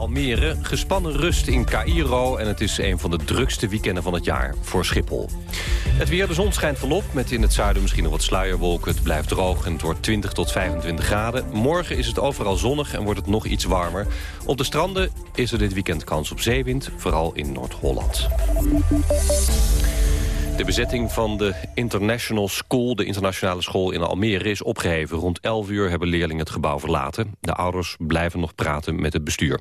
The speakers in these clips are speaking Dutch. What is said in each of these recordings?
Almere, gespannen rust in Cairo en het is een van de drukste weekenden van het jaar voor Schiphol. Het weer, de zon schijnt volop, met in het zuiden misschien nog wat sluierwolken. Het blijft droog en het wordt 20 tot 25 graden. Morgen is het overal zonnig en wordt het nog iets warmer. Op de stranden is er dit weekend kans op zeewind, vooral in Noord-Holland. De bezetting van de International School, de internationale school in Almere, is opgeheven. Rond 11 uur hebben leerlingen het gebouw verlaten. De ouders blijven nog praten met het bestuur.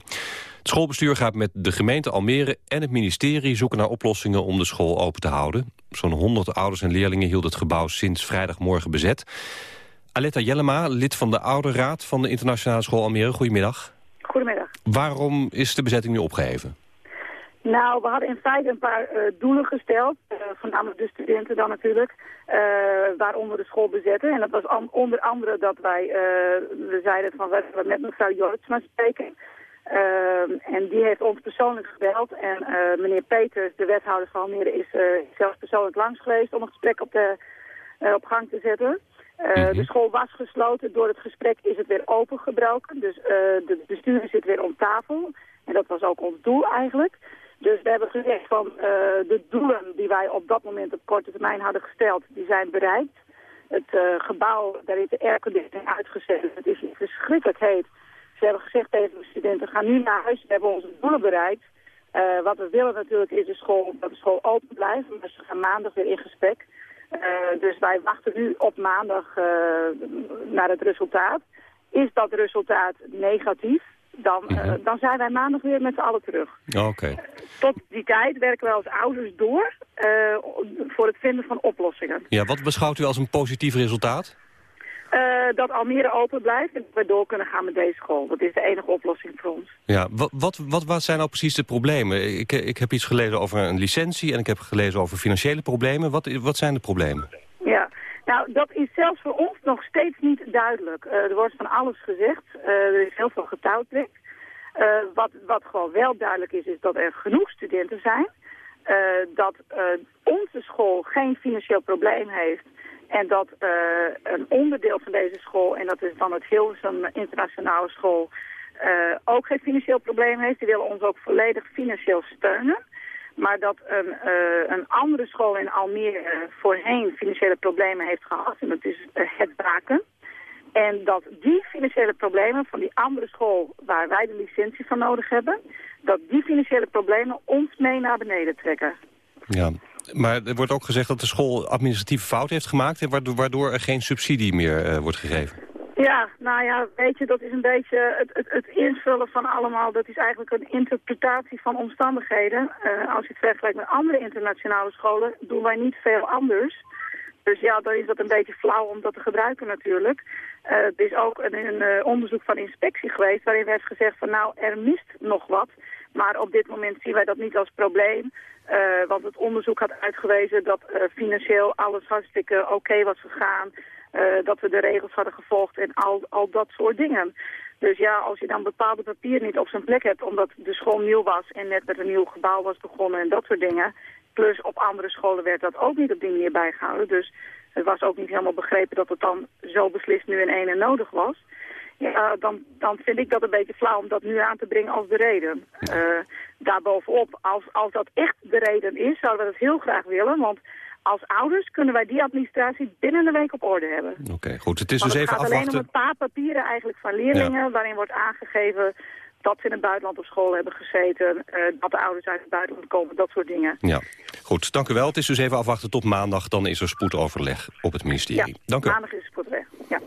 Het schoolbestuur gaat met de gemeente Almere en het ministerie zoeken naar oplossingen om de school open te houden. Zo'n 100 ouders en leerlingen hield het gebouw sinds vrijdagmorgen bezet. Aletta Jellema, lid van de ouderraad van de internationale school Almere. Goedemiddag. Goedemiddag. Waarom is de bezetting nu opgeheven? Nou, we hadden in feite een paar uh, doelen gesteld, uh, voornamelijk de studenten dan natuurlijk, uh, waaronder de school bezetten. En dat was onder andere dat wij, we zeiden van, we willen met mevrouw Jortsma spreken. en die heeft ons persoonlijk gebeld en meneer Peters, de wethouder van Almere, is zelfs persoonlijk langs geweest om een gesprek op, de, op gang te zetten. Mm De school was gesloten, door het gesprek is het weer opengebroken, dus de bestuur zit weer om tafel. En dat was ook ons doel eigenlijk. Dus we hebben gezegd van uh, de doelen die wij op dat moment op korte termijn hadden gesteld, die zijn bereikt. Het uh, gebouw, daar is de airconditioning uitgezet. Het is verschrikkelijk heet. Ze hebben gezegd tegen de studenten, ga nu naar huis, we hebben onze doelen bereikt. Uh, wat we willen natuurlijk is de school, dat de school open blijft, maar ze gaan maandag weer in gesprek. dus wij wachten nu op maandag naar het resultaat. Is dat resultaat negatief, dan, uh, dan zijn wij maandag weer met z'n allen terug. Oké. Tot die tijd werken wij als ouders door uh, voor het vinden van oplossingen. Ja, wat beschouwt u als een positief resultaat? Dat Almere open blijft en dat we door kunnen gaan met deze school. Dat is de enige oplossing voor ons. Ja, wat, wat, wat, wat zijn nou precies de problemen? Ik, ik heb iets gelezen over een licentie en ik heb gelezen over financiële problemen. Wat, wat zijn de problemen? Nou, dat is zelfs voor ons nog steeds niet duidelijk. Uh, er wordt van alles gezegd. Uh, er is heel veel getouwtrek. Uh, wat, wat gewoon wel duidelijk is, is dat er genoeg studenten zijn. dat onze school geen financieel probleem heeft. En dat een onderdeel van deze school, en dat is dan het Hilversum Internationale School, ook geen financieel probleem heeft. Die willen ons ook volledig financieel steunen. Maar dat een, uh, een andere school in Almere voorheen financiële problemen heeft gehad. En dat is uh, het Baken. En dat die financiële problemen van die andere school waar wij de licentie van nodig hebben... dat die financiële problemen ons mee naar beneden trekken. Ja, maar er wordt ook gezegd dat de school administratieve fout heeft gemaakt... waardoor er geen subsidie meer uh, wordt gegeven. Ja, nou ja, weet je, dat is een beetje het, het, het, invullen van allemaal. Dat is eigenlijk een interpretatie van omstandigheden. Uh, als je het vergelijkt met andere internationale scholen, doen wij niet veel anders. Dus ja, dan is dat een beetje flauw om dat te gebruiken natuurlijk. Uh, er is ook een, een uh, onderzoek van inspectie geweest waarin werd gezegd van nou, er mist nog wat. Maar op dit moment zien wij dat niet als probleem. Want het onderzoek had uitgewezen dat financieel alles hartstikke oké was gegaan. Uh, dat we de regels hadden gevolgd en al, al dat soort dingen. Dus ja, als je dan bepaalde papieren niet op zijn plek hebt... omdat de school nieuw was en net met een nieuw gebouw was begonnen en dat soort dingen... plus op andere scholen werd dat ook niet op die manier bijgehouden. Dus het was ook niet helemaal begrepen dat het dan zo beslist nu in ene nodig was. Ja, dan, dan vind ik dat een beetje flauw om dat nu aan te brengen als de reden. Uh, daarbovenop, als, als dat echt de reden is, zouden we dat heel graag willen... want als ouders kunnen wij die administratie binnen een week op orde hebben. Oké, goed. Het is dus even afwachten. Het gaat alleen om een paar papieren eigenlijk van leerlingen... waarin wordt aangegeven dat ze in het buitenland op school hebben gezeten... Uh, dat de ouders uit het buitenland komen, dat soort dingen. Ja, goed. Dank u wel. Het is dus even afwachten tot maandag. Dan is er spoedoverleg op het ministerie. Ja, Dank u. maandag is spoedweg. Ja.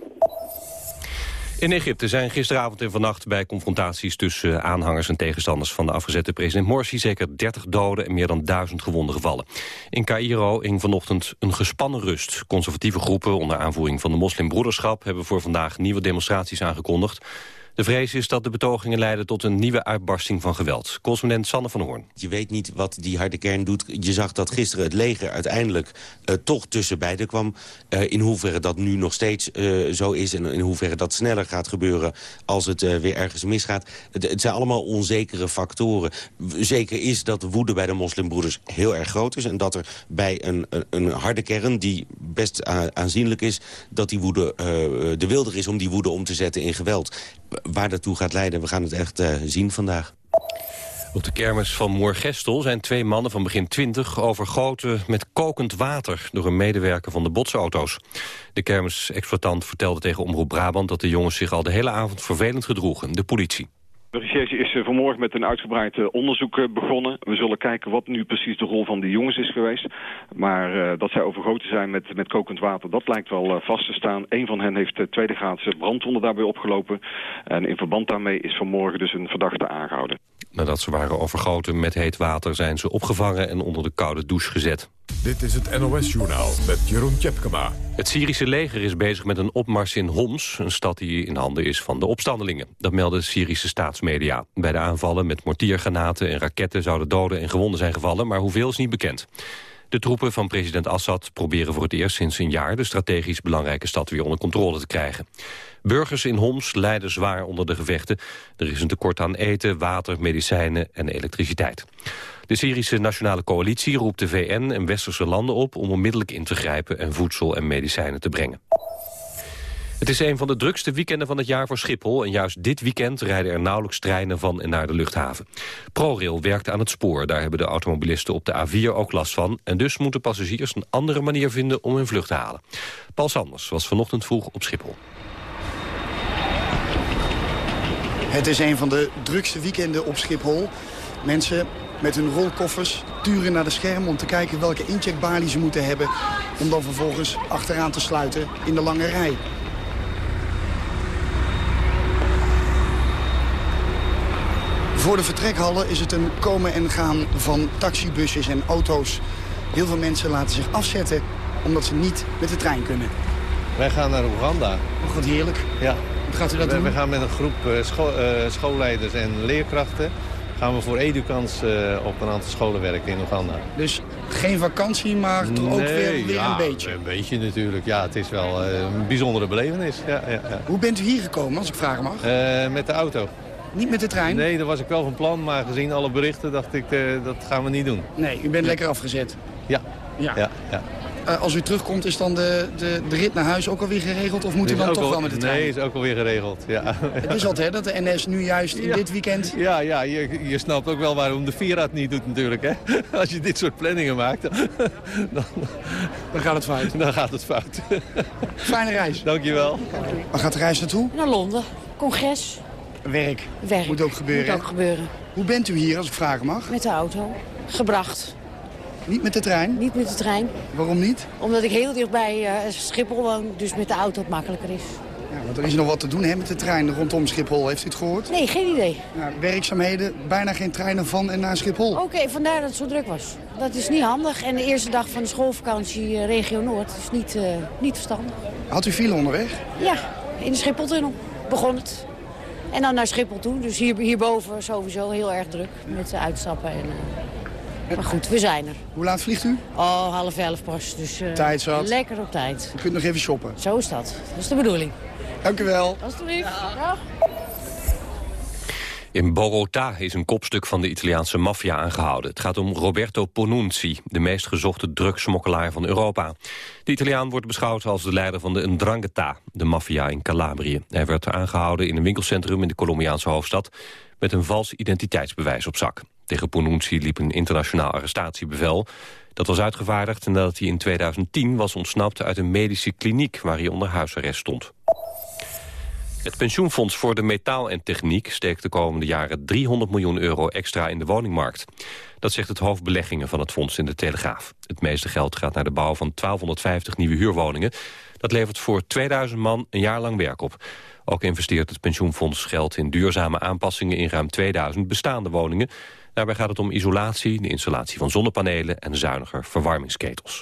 In Egypte zijn gisteravond en vannacht bij confrontaties tussen aanhangers en tegenstanders van de afgezette president Morsi zeker 30 doden en meer dan 1000 gewonden gevallen. In Cairo hing vanochtend een gespannen rust. Conservatieve groepen onder aanvoering van de moslimbroederschap hebben voor vandaag nieuwe demonstraties aangekondigd. De vrees is dat de betogingen leiden tot een nieuwe uitbarsting van geweld. Correspondent Sanne van Hoorn. Je weet niet wat die harde kern doet. Je zag dat gisteren het leger uiteindelijk uh, toch tussen beiden kwam. Uh, in hoeverre dat nu nog steeds uh, zo is en in hoeverre dat sneller gaat gebeuren als het weer ergens misgaat. Het, het, zijn allemaal onzekere factoren. Zeker is dat de woede bij de moslimbroeders heel erg groot is. En dat er bij een, een, een harde kern die best aanzienlijk is... dat die woede de wilder is om die woede om te zetten in geweld waar dat toe gaat leiden, we gaan het echt uh, zien vandaag. Op de kermis van Moergestel zijn twee mannen van begin 20 overgoten met kokend water door een medewerker van de botsauto's. De kermisexploitant vertelde tegen Omroep Brabant dat de jongens zich al de hele avond vervelend gedroegen. De politie. De recherche is eh, vanmorgen met een uitgebreid eh, onderzoek eh, begonnen. We zullen kijken wat nu precies de rol van de jongens is geweest. Maar dat zij overgoten zijn met, met kokend water, dat lijkt wel vast te staan. Een van hen heeft tweede graadse brandwonden daarbij opgelopen. En in verband daarmee is vanmorgen dus een verdachte aangehouden. Nadat ze waren overgoten met heet water zijn ze opgevangen en onder de koude douche gezet. Dit is het NOS-journaal met Jeroen Tjepkema. Het Syrische leger is bezig met een opmars in Homs... een stad die in handen is van de opstandelingen. Dat melden Syrische staatsmedia. Bij de aanvallen met mortiergranaten en raketten... zouden doden en gewonden zijn gevallen, maar hoeveel is niet bekend. De troepen van president Assad proberen voor het eerst sinds een jaar... de strategisch belangrijke stad weer onder controle te krijgen. Burgers in Homs lijden zwaar onder de gevechten. Er is een tekort aan eten, water, medicijnen en elektriciteit. De Syrische Nationale Coalitie roept de VN en westerse landen op... om onmiddellijk in te grijpen en voedsel en medicijnen te brengen. Het is een van de drukste weekenden van het jaar voor Schiphol... en juist dit weekend rijden er nauwelijks treinen van en naar de luchthaven. ProRail werkt aan het spoor, daar hebben de automobilisten op de A4 ook last van... en dus moeten passagiers een andere manier vinden om hun vlucht te halen. Paul Sanders was vanochtend vroeg op Schiphol. Het is een van de drukste weekenden op Schiphol. Mensen met hun rolkoffers turen naar de scherm om te kijken welke incheckbalie ze moeten hebben... om dan vervolgens achteraan te sluiten in de lange rij. Voor de vertrekhallen is het een komen en gaan van taxibusjes en auto's. Heel veel mensen laten zich afzetten omdat ze niet met de trein kunnen. Wij gaan naar Oeganda. Oh, wat heerlijk. Ja. Hoe gaat u dat we, doen? We gaan met een groep scho uh, schoolleiders en leerkrachten... gaan we voor Edukans uh, op een aantal scholen werken in Oeganda. Dus geen vakantie, maar toch ook weer, weer ja, een beetje? een beetje natuurlijk. Ja, het is wel een bijzondere belevenis. Ja, ja, ja. Hoe bent u hier gekomen, als ik vragen mag? met de auto. Niet met de trein? Nee, daar was ik wel van plan, maar gezien alle berichten dacht ik, dat gaan we niet doen. Nee, u bent lekker afgezet? Ja. ja. ja, ja. Uh, als u terugkomt, is dan de, de, de rit naar huis ook alweer geregeld? Of moet u dan toch al, wel met de trein? Nee, is ook alweer geregeld, ja. Het is altijd hè, dat de NS nu juist in ja. dit weekend... Ja, ja je, je snapt ook wel waarom de het niet doet natuurlijk, hè. Als je dit soort planningen maakt, dan, dan, dan gaat het fout. Dan gaat het fout. Fijne reis. Dankjewel. Waar gaat de reis naartoe? Naar Londen. Congres. Werk. Werk. Moet ook gebeuren. Moet ook gebeuren. Hoe bent u hier, als ik vragen mag? Met de auto. Gebracht. Niet met de trein? Niet met de trein. Waarom niet? Omdat ik heel dichtbij uh, Schiphol woon, dus met de auto het makkelijker is. Ja, want er is nog wat te doen hè, met de trein rondom Schiphol. Heeft u het gehoord? Nee, geen idee. Ja, werkzaamheden, bijna geen treinen van en naar Schiphol. Oké, okay, vandaar dat het zo druk was. Dat is niet handig. En de eerste dag van de schoolvakantie uh, regio Noord is niet, uh, niet verstandig. Had u file onderweg? Ja, in de Schipholtunnel begon het. En dan naar Schiphol toe. Dus hier, hierboven sowieso heel erg druk met uitstappen en... Maar goed, we zijn er. Hoe laat vliegt u? Oh, half elf pas. Dus uh, tijd zat. lekker op tijd. U kunt nog even shoppen. Zo is dat. Dat is de bedoeling. Dank u wel. Alsjeblieft. Ja. In Bogota is een kopstuk van de Italiaanse maffia aangehouden. Het gaat om Roberto Ponunzi, de meest gezochte drugsmokkelaar van Europa. De Italiaan wordt beschouwd als de leider van de Ndrangheta, de maffia in Calabrië. Hij werd aangehouden in een winkelcentrum in de Colombiaanse hoofdstad... met een vals identiteitsbewijs op zak. Tegen Ponunzi liep een internationaal arrestatiebevel. Dat was uitgevaardigd nadat hij in 2010 was ontsnapt uit een medische kliniek... waar hij onder huisarrest stond. Het pensioenfonds voor de metaal en techniek steekt de komende jaren 300 miljoen euro extra in de woningmarkt. Dat zegt het hoofd beleggingen van het fonds in de Telegraaf. Het meeste geld gaat naar de bouw van 1250 nieuwe huurwoningen. Dat levert voor 2000 man een jaar lang werk op. Ook investeert het pensioenfonds geld in duurzame aanpassingen in ruim 2000 bestaande woningen. Daarbij gaat het om isolatie, de installatie van zonnepanelen en zuiniger verwarmingsketels.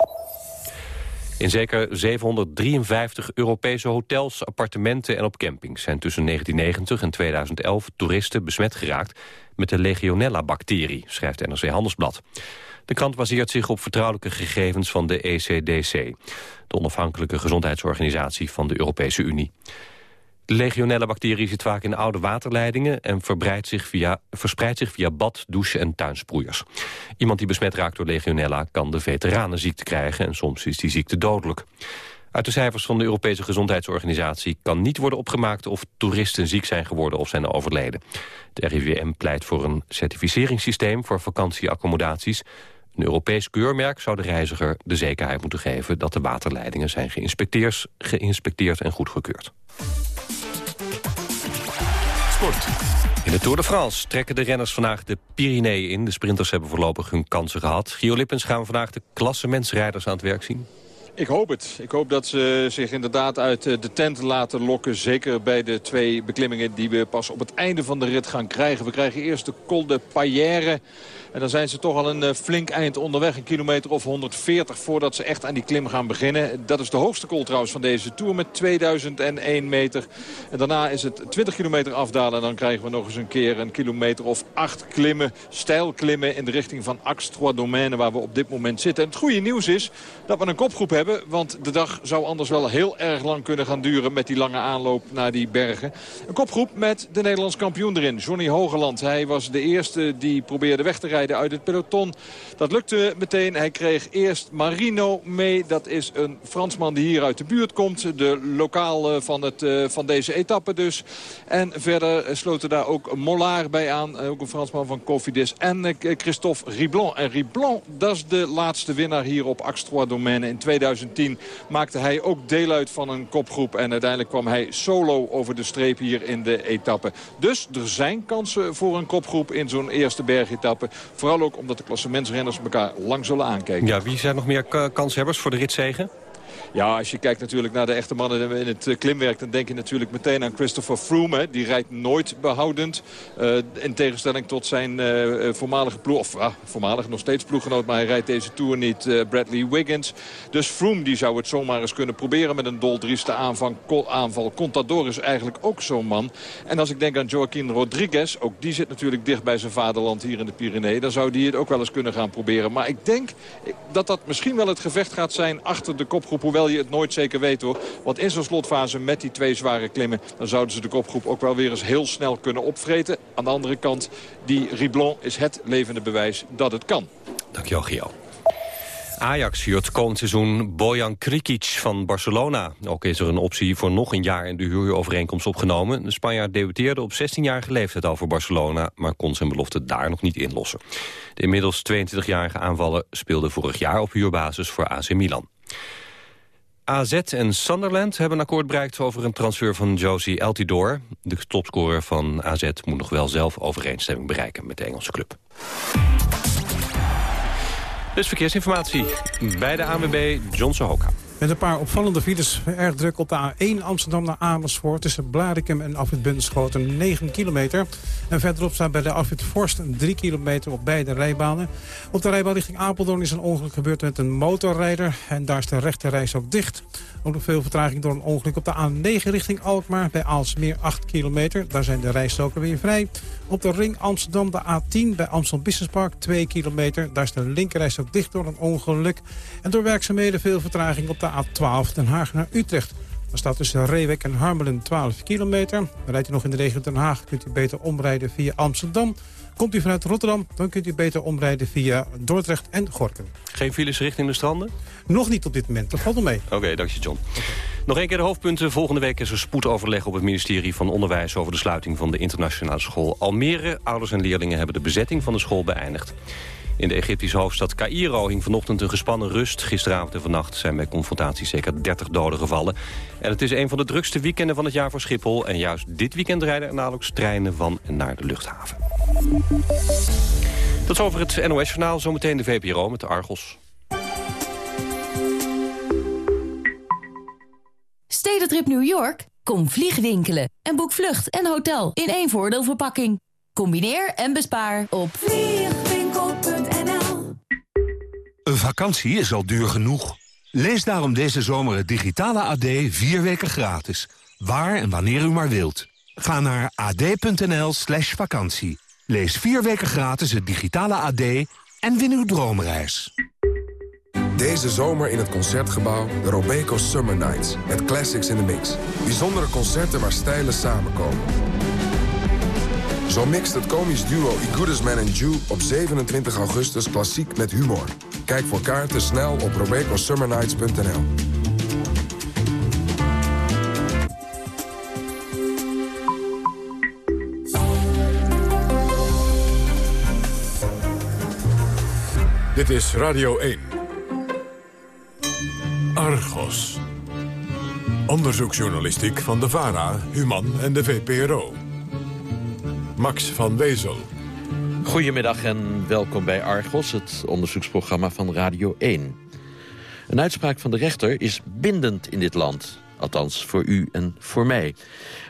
In zeker 753 Europese hotels, appartementen en op campings... zijn tussen 1990 en 2011 toeristen besmet geraakt... met de Legionella-bacterie, schrijft NRC Handelsblad. De krant baseert zich op vertrouwelijke gegevens van de ECDC... de onafhankelijke gezondheidsorganisatie van de Europese Unie. Legionella-bacterie zit vaak in oude waterleidingen... en zich via, verspreidt zich via bad, douche en tuinsproeiers. Iemand die besmet raakt door Legionella kan de veteranenziekte krijgen... en soms is die ziekte dodelijk. Uit de cijfers van de Europese Gezondheidsorganisatie kan niet worden opgemaakt of toeristen ziek zijn geworden of zijn overleden. De RIVM pleit voor een certificeringssysteem voor vakantieaccommodaties. Een Europees keurmerk zou de reiziger de zekerheid moeten geven dat de waterleidingen zijn geïnspecteerd en goedgekeurd. In de Tour de France trekken de renners vandaag de Pyreneeën in. De sprinters hebben voorlopig hun kansen gehad. Gio Lippens gaan vandaag de klassementsrijders aan het werk zien. Ik hoop het. Ik hoop dat ze zich inderdaad uit eh, de tent laten lokken. Zeker bij de twee beklimmingen die we pas op het einde van de rit gaan krijgen. We krijgen eerst de Col de Payère. En dan zijn ze toch al een eh, flink eind onderweg. Een kilometer of 140 voordat ze echt aan die klim gaan beginnen. Dat is de hoogste col trouwens van deze Tour met 2001 meter. En daarna is het 20 kilometer afdalen. En dan krijgen we nog eens een keer een kilometer of 8 klimmen. Stijl klimmen in de richting van Axe-Trois Domaines waar we op dit moment zitten. En het goede nieuws is dat we een kopgroep hebben. Want de dag zou anders wel heel erg lang kunnen gaan duren met die lange aanloop naar die bergen. Een kopgroep met de Nederlands kampioen erin. Johnny Hogeland. Hij was de eerste die probeerde weg te rijden uit het peloton. Dat lukte meteen. Hij kreeg eerst Marino mee. Dat is een Fransman die hier uit de buurt komt. De lokaal van, het, eh, van deze etappe dus. En verder sloten daar ook Mollard bij aan. Ook een Fransman van Cofidis. En eh, Christophe Riblon. En Riblon, dat is de laatste winnaar hier op Axtrois Domaine. In 2010 maakte hij ook deel uit van een kopgroep. En uiteindelijk kwam hij solo over de streep hier in de etappe. Dus er zijn kansen voor een kopgroep in zo'n eerste bergetappe. Vooral ook omdat de klassementsrenners elkaar lang zullen aankijken. Ja, wie zijn nog meer kanshebbers voor de ritzegen? Ja, als je kijkt natuurlijk naar de echte mannen in het eh, klimwerk... dan denk je natuurlijk meteen aan Christopher Froome. Die rijdt nooit behoudend. Uh, in tegenstelling tot zijn uh, voormalige ploeg... of uh, voormalig nog steeds ploeggenoot... maar hij rijdt deze Tour niet, Bradley Wiggins. Dus Froome die zou het zomaar eens kunnen proberen... met een doldrieste aanval. Contador is eigenlijk ook zo'n man. En als ik denk aan Joaquin Rodriguez... ook die zit natuurlijk dicht bij zijn vaderland hier in de Pyreneeën... dan zou die het ook wel eens kunnen gaan proberen. Maar ik denk dat dat misschien wel het gevecht gaat zijn achter de kopgroep... je het nooit zeker weet hoor. Want in zo'n slotfase met die twee zware klimmen... dan zouden ze de kopgroep ook wel weer eens heel snel kunnen opvreten. Aan de andere kant, die Riblon is het levende bewijs dat het kan. Dankjewel, Gio. Ajax huurt komend seizoen Bojan Krikic van Barcelona. Ook is er een optie voor nog een jaar in de huurovereenkomst opgenomen. De Spanjaard debuteerde op 16-jarige leeftijd al voor Barcelona... maar kon zijn belofte daar nog niet inlossen. De inmiddels 22-jarige aanvaller speelde vorig jaar op huurbasis voor AC Milan. AZ en Sunderland hebben een akkoord bereikt over een transfer van Josie Altidore. De topscorer van AZ moet nog wel zelf overeenstemming bereiken met de Engelse club. Dus verkeersinformatie bij de ANWB John Sohoka. Met een paar opvallende files. Erg druk op de A1 Amsterdam naar Amersfoort. Tussen Blarikum en Afrit Bunschoten 9 kilometer. En verderop staat bij de Afrit Forst 3 kilometer op beide rijbanen. Op de rijbaan richting Apeldoorn is een ongeluk gebeurd met een motorrijder. En daar is de rechte ook dicht. Ook nog veel vertraging door een ongeluk op de A9 richting Alkmaar. Bij Aalsmeer 8 kilometer. Daar zijn de rijstoken weer vrij. Op de ring Amsterdam de A10 bij Amsterdam Business Park 2 kilometer. Daar is de linkerrijstok dicht door een ongeluk. En door werkzaamheden veel vertraging op de A12 Den Haag naar Utrecht. Dan staat tussen Reewek en Harmelen 12 kilometer. Rijdt u nog in de regio Den Haag, kunt u beter omrijden via Amsterdam. Komt u vanuit Rotterdam, dan kunt u beter omrijden via Dordrecht en Gorkum. Geen files richting de stranden? Nog niet op dit moment, dat valt wel mee. Oké, okay, dank je John. Nog één keer de hoofdpunten. Volgende week is er spoedoverleg op het ministerie van Onderwijs... over de sluiting van de internationale school Almere. Ouders en leerlingen hebben de bezetting van de school beëindigd. In de Egyptische hoofdstad Cairo hing vanochtend een gespannen rust. Gisteravond en vannacht zijn bij confrontaties zeker 30 doden gevallen. En het is een van de drukste weekenden van het jaar voor Schiphol. En juist dit weekend rijden er nauwelijks treinen van en naar de luchthaven. Tot over het NOS-journaal. Zometeen de VPRO met de Argos. Stedentrip New York? Kom vliegwinkelen en boek vlucht en hotel in één voordeelverpakking. Combineer en bespaar op Een vakantie is al duur genoeg. Lees daarom deze zomer het digitale AD vier weken gratis. Waar en wanneer u maar wilt. Ga naar ad.nl slash vakantie. Lees vier weken gratis het digitale AD en win uw droomreis. Deze zomer in het Concertgebouw de Robeco Summer Nights. Met classics in the mix. Bijzondere concerten waar stijlen samenkomen. Zo mixt het komisch duo I Goodesman and Jew op 27 augustus klassiek met humor. Kijk voor kaarten snel op robecosummernights.nl Dit is Radio 1. Argos. Onderzoeksjournalistiek van de VARA, Human en de VPRO. Max van Wezel. Goedemiddag en welkom bij Argos, het onderzoeksprogramma van Radio 1. Een uitspraak van de rechter is bindend in dit land. Althans, voor u en voor mij.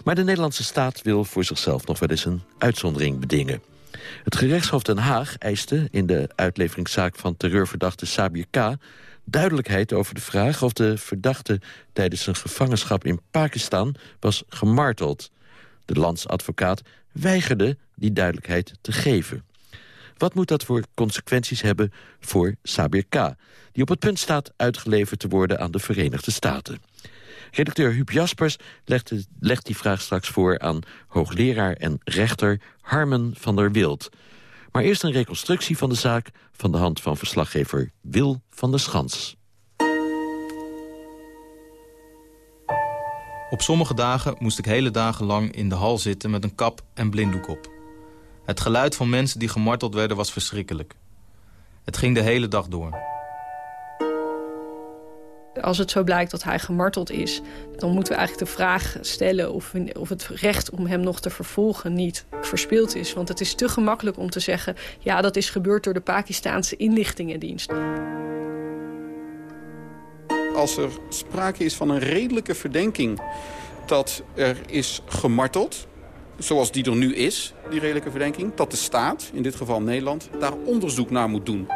Maar de Nederlandse staat wil voor zichzelf nog wel eens een uitzondering bedingen. Het gerechtshof Den Haag eiste in de uitleveringszaak van terreurverdachte Sabir K duidelijkheid over de vraag of de verdachte tijdens zijn gevangenschap in Pakistan was gemarteld. De landsadvocaat weigerde die duidelijkheid te geven. Wat moet dat voor consequenties hebben voor Sabir K., die op het punt staat uitgeleverd te worden aan de Verenigde Staten? Redacteur Huub Jaspers legt, legt die vraag straks voor aan hoogleraar en rechter Harmen van der Wild. Maar eerst een reconstructie van de zaak van de hand van verslaggever Wil van der Schans. Op sommige dagen moest ik hele dagen lang in de hal zitten met een kap en blinddoek op. Het geluid van mensen die gemarteld werden was verschrikkelijk. Het ging de hele dag door. Als het zo blijkt dat hij gemarteld is... dan moeten we eigenlijk de vraag stellen of, of het recht om hem nog te vervolgen niet verspeeld is. Want het is te gemakkelijk om te zeggen... ja, dat is gebeurd door de Pakistaanse inlichtingendienst. Als er sprake is van een redelijke verdenking dat er is gemarteld zoals die er nu is, die redelijke verdenking... dat de staat, in dit geval Nederland, daar onderzoek naar moet doen.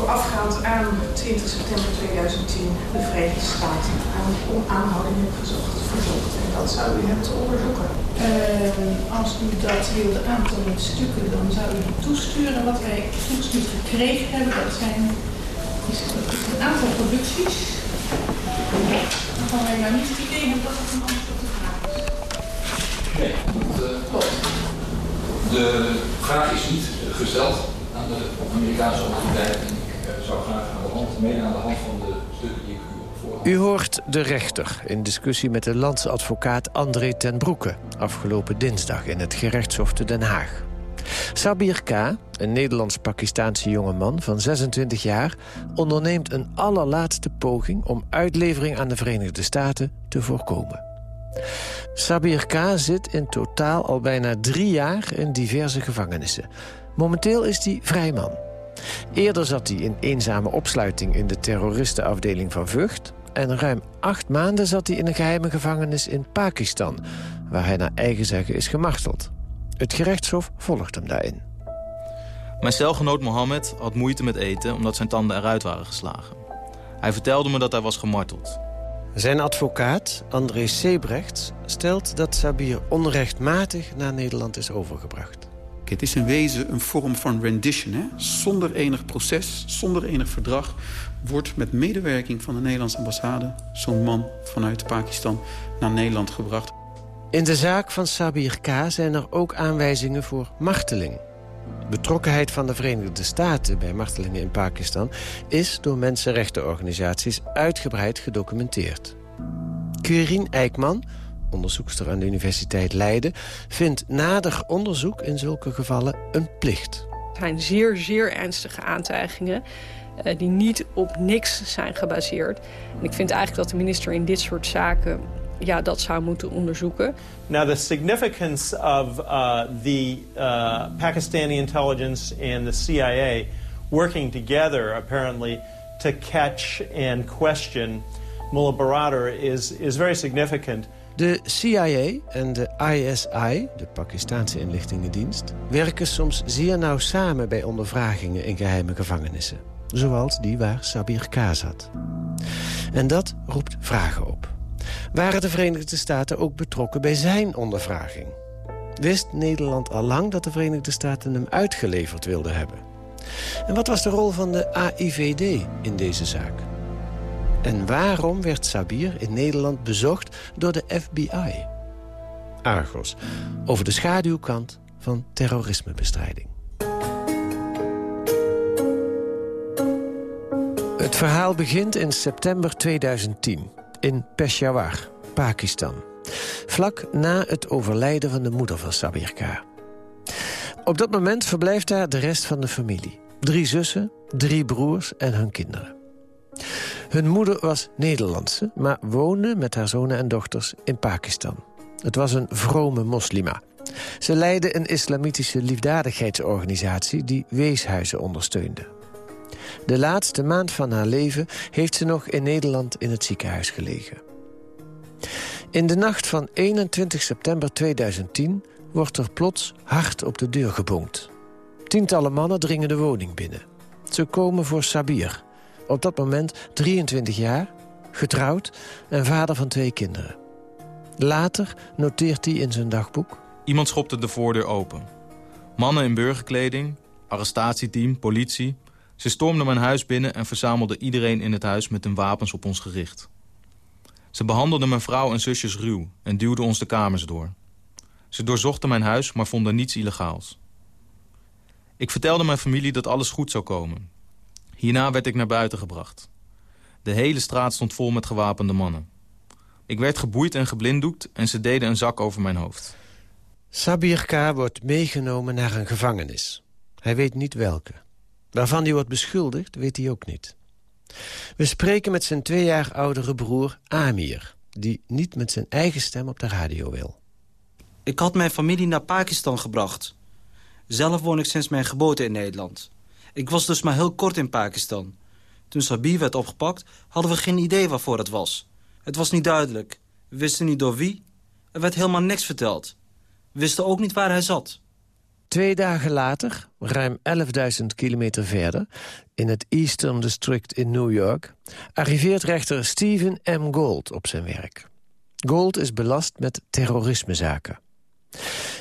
Voorafgaand aan 20 september 2010 de Verenigde Staten aan, om aanhouding heeft gezocht, verzocht. En dat zou u hebben te onderzoeken. Uh, als u dat wilde aantallen stukken, dan zou u die toesturen. Wat wij toegestuurd gekregen hebben, dat zijn is een aantal producties. Waarvan wij maar niet het idee hebben dat het een antwoord op de vraag is. Nee, dat uh, klopt. De vraag is niet gesteld aan de Amerikaanse autoriteiten. De hand, aan de hand van de. U hoort de rechter in discussie met de landsadvocaat André ten Broeke... afgelopen dinsdag in het gerechtshof te Den Haag. Sabir K., een Nederlands-Pakistaanse jongeman van 26 jaar... onderneemt een allerlaatste poging om uitlevering aan de Verenigde Staten te voorkomen. Sabir K. zit in totaal al bijna drie jaar in diverse gevangenissen. Momenteel is hij vrijman. Eerder zat hij in eenzame opsluiting in de terroristenafdeling van Vught... en ruim acht maanden zat hij in een geheime gevangenis in Pakistan... waar hij naar eigen zeggen is gemarteld. Het gerechtshof volgt hem daarin. Mijn celgenoot Mohammed had moeite met eten omdat zijn tanden eruit waren geslagen. Hij vertelde me dat hij was gemarteld. Zijn advocaat, André Sebrecht, stelt dat Sabir onrechtmatig naar Nederland is overgebracht. Het is in wezen een vorm van rendition. Hè? Zonder enig proces, zonder enig verdrag... wordt met medewerking van de Nederlandse ambassade... zo'n man vanuit Pakistan naar Nederland gebracht. In de zaak van Sabir K. zijn er ook aanwijzingen voor marteling. Betrokkenheid van de Verenigde Staten bij martelingen in Pakistan... is door mensenrechtenorganisaties uitgebreid gedocumenteerd. Curien Eijkman, onderzoekster aan de Universiteit Leiden... vindt nader onderzoek in zulke gevallen een plicht. Het zijn zeer, zeer ernstige aantijgingen uh, die niet op niks zijn gebaseerd. En ik vind eigenlijk dat de minister in dit soort zaken ja, dat zou moeten onderzoeken. Now, the significance of uh, the uh, Pakistani intelligence and the CIA working together, apparently, to catch and question Mullah Baradar is, is very significant. De CIA en de ISI, de Pakistanse inlichtingendienst... werken soms zeer nauw samen bij ondervragingen in geheime gevangenissen. Zoals die waar Sabir K. zat. En dat roept vragen op waren de Verenigde Staten ook betrokken bij zijn ondervraging. Wist Nederland al lang dat de Verenigde Staten hem uitgeleverd wilden hebben? En wat was de rol van de AIVD in deze zaak? En waarom werd Sabir in Nederland bezocht door de FBI? Argos, over de schaduwkant van terrorismebestrijding. Het verhaal begint in september 2010 in Peshawar, Pakistan. Vlak na het overlijden van de moeder van Sabir K. Op dat moment verblijft daar de rest van de familie. Drie zussen, drie broers en hun kinderen. Hun moeder was Nederlandse, maar woonde met haar zonen en dochters in Pakistan. Het was een vrome moslima. Ze leidde een islamitische liefdadigheidsorganisatie die weeshuizen ondersteunde. De laatste maand van haar leven heeft ze nog in Nederland in het ziekenhuis gelegen. In de nacht van 21 september 2010 wordt er plots hard op de deur gebonkt. Tientallen mannen dringen de woning binnen. Ze komen voor Sabir. Op dat moment 23 jaar, getrouwd en vader van twee kinderen. Later noteert hij in zijn dagboek... Iemand schopte de voordeur open. Mannen in burgerkleding, arrestatieteam, politie... Ze stormden mijn huis binnen en verzamelden iedereen in het huis met hun wapens op ons gericht. Ze behandelden mijn vrouw en zusjes ruw en duwden ons de kamers door. Ze doorzochten mijn huis, maar vonden niets illegaals. Ik vertelde mijn familie dat alles goed zou komen. Hierna werd ik naar buiten gebracht. De hele straat stond vol met gewapende mannen. Ik werd geboeid en geblinddoekt en ze deden een zak over mijn hoofd. Sabir K. wordt meegenomen naar een gevangenis. Hij weet niet welke. Waarvan hij wordt beschuldigd, weet hij ook niet. We spreken met zijn twee jaar oudere broer Amir... die niet met zijn eigen stem op de radio wil. Ik had mijn familie naar Pakistan gebracht. Zelf woon ik sinds mijn geboorte in Nederland. Ik was dus maar heel kort in Pakistan. Toen Sabir werd opgepakt, hadden we geen idee waarvoor het was. Het was niet duidelijk. We wisten niet door wie. Er werd helemaal niks verteld. We wisten ook niet waar hij zat. Twee dagen later, ruim 11.000 kilometer verder... in het Eastern District in New York... arriveert rechter Stephen M. Gold op zijn werk. Gold is belast met terrorismezaken.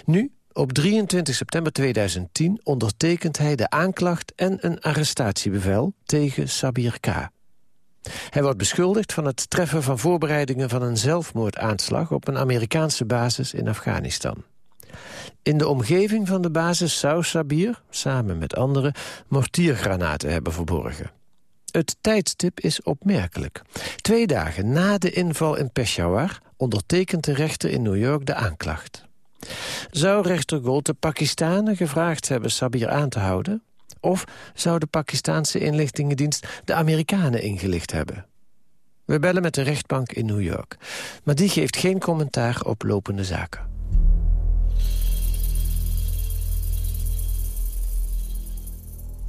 Nu, op 23 september 2010, ondertekent hij de aanklacht... en een arrestatiebevel tegen Sabir K. Hij wordt beschuldigd van het treffen van voorbereidingen... van een zelfmoordaanslag op een Amerikaanse basis in Afghanistan. In de omgeving van de basis zou Sabir, samen met anderen, mortiergranaten hebben verborgen. Het tijdstip is opmerkelijk. Twee dagen na de inval in Peshawar ondertekent de rechter in New York de aanklacht. Zou rechter Gold de Pakistanen gevraagd hebben Sabir aan te houden? Of zou de Pakistaanse inlichtingendienst de Amerikanen ingelicht hebben? We bellen met de rechtbank in New York. Maar die geeft geen commentaar op lopende zaken.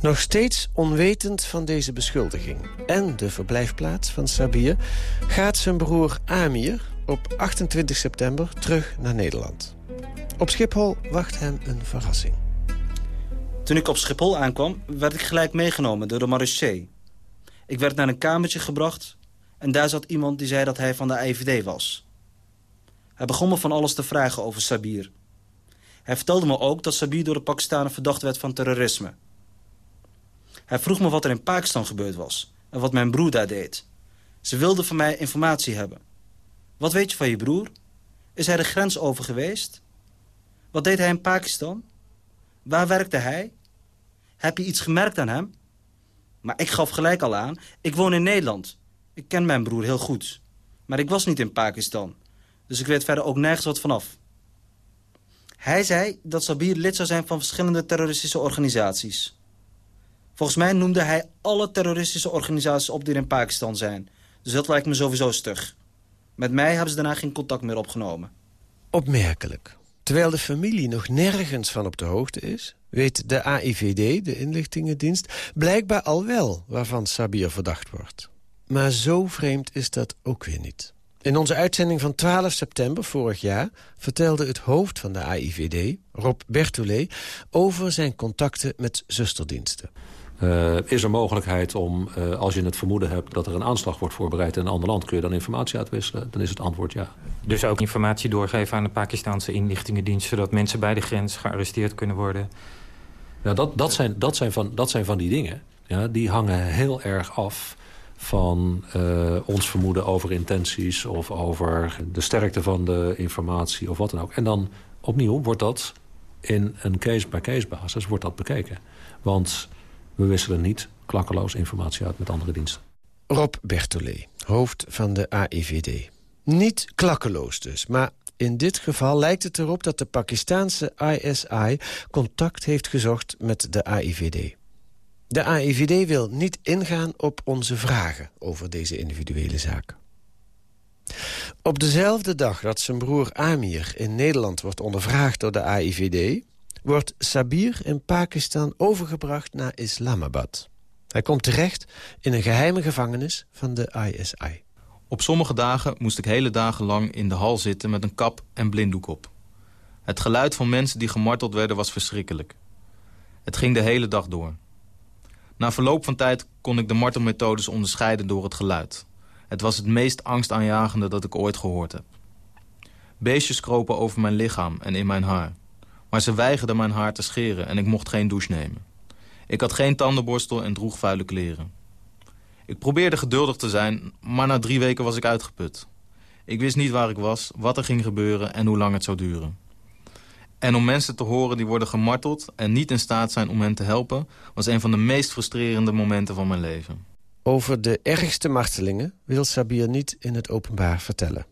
Nog steeds onwetend van deze beschuldiging en de verblijfplaats van Sabir... gaat zijn broer Amir op 28 september terug naar Nederland. Op Schiphol wacht hem een verrassing. Toen ik op Schiphol aankwam, werd ik gelijk meegenomen door de marechaussee. Ik werd naar een kamertje gebracht en daar zat iemand die zei dat hij van de IVD was. Hij begon me van alles te vragen over Sabir. Hij vertelde me ook dat Sabir door de Pakistanen verdacht werd van terrorisme... Hij vroeg me wat er in Pakistan gebeurd was en wat mijn broer daar deed. Ze wilden van mij informatie hebben. Wat weet je van je broer? Is hij de grens over geweest? Wat deed hij in Pakistan? Waar werkte hij? Heb je iets gemerkt aan hem? Maar ik gaf gelijk al aan, ik woon in Nederland. Ik ken mijn broer heel goed. Maar ik was niet in Pakistan. Dus ik weet verder ook nergens wat vanaf. Hij zei dat Sabir lid zou zijn van verschillende terroristische organisaties. Volgens mij noemde hij alle terroristische organisaties op die er in Pakistan zijn. Dus dat lijkt me sowieso stug. Met mij hebben ze daarna geen contact meer opgenomen. Opmerkelijk. Terwijl de familie nog nergens van op de hoogte is... weet de AIVD, de inlichtingendienst, blijkbaar al wel... waarvan Sabir verdacht wordt. Maar zo vreemd is dat ook weer niet. In onze uitzending van 12 september vorig jaar... vertelde het hoofd van de AIVD, Rob Bertoulet... over zijn contacten met zusterdiensten. Uh, is er mogelijkheid om, uh, als je het vermoeden hebt... dat er een aanslag wordt voorbereid in een ander land... kun je dan informatie uitwisselen? Dan is het antwoord ja. Dus ook informatie doorgeven aan de Pakistanse inlichtingendienst... zodat mensen bij de grens gearresteerd kunnen worden? Ja, dat, dat, zijn, dat, zijn, van, dat zijn van die dingen. Ja, die hangen heel erg af van uh, ons vermoeden over intenties... of over de sterkte van de informatie of wat dan ook. En dan opnieuw wordt dat in een case-by-case basis wordt dat bekeken. Want we wisselen niet klakkeloos informatie uit met andere diensten. Rob Bertolet, hoofd van de AIVD. Niet klakkeloos dus, maar In dit geval lijkt het erop dat de Pakistanse ISI contact heeft gezocht met de AIVD. De AIVD wil niet ingaan op onze vragen over deze individuele zaak. Op dezelfde dag dat zijn broer Amir in Nederland wordt ondervraagd door de AIVD... wordt Sabir in Pakistan overgebracht naar Islamabad. Hij komt terecht in een geheime gevangenis van de ISI. Op sommige dagen moest ik hele dagen lang in de hal zitten met een kap en blinddoek op. Het geluid van mensen die gemarteld werden was verschrikkelijk. Het ging de hele dag door. Na verloop van tijd kon ik de martelmethodes onderscheiden door het geluid. Het was het meest angstaanjagende dat ik ooit gehoord heb. Beestjes kropen over mijn lichaam en in mijn haar. Maar ze weigerden mijn haar te scheren en ik mocht geen douche nemen. Ik had geen tandenborstel en droeg vuile kleren. Ik probeerde geduldig te zijn, maar na drie weken was ik uitgeput. Ik wist niet waar ik was, wat er ging gebeuren en hoe lang het zou duren. En om mensen te horen die worden gemarteld en niet in staat zijn om hen te helpen... was een van de meest frustrerende momenten van mijn leven. Over de ergste martelingen wil Sabir niet in het openbaar vertellen.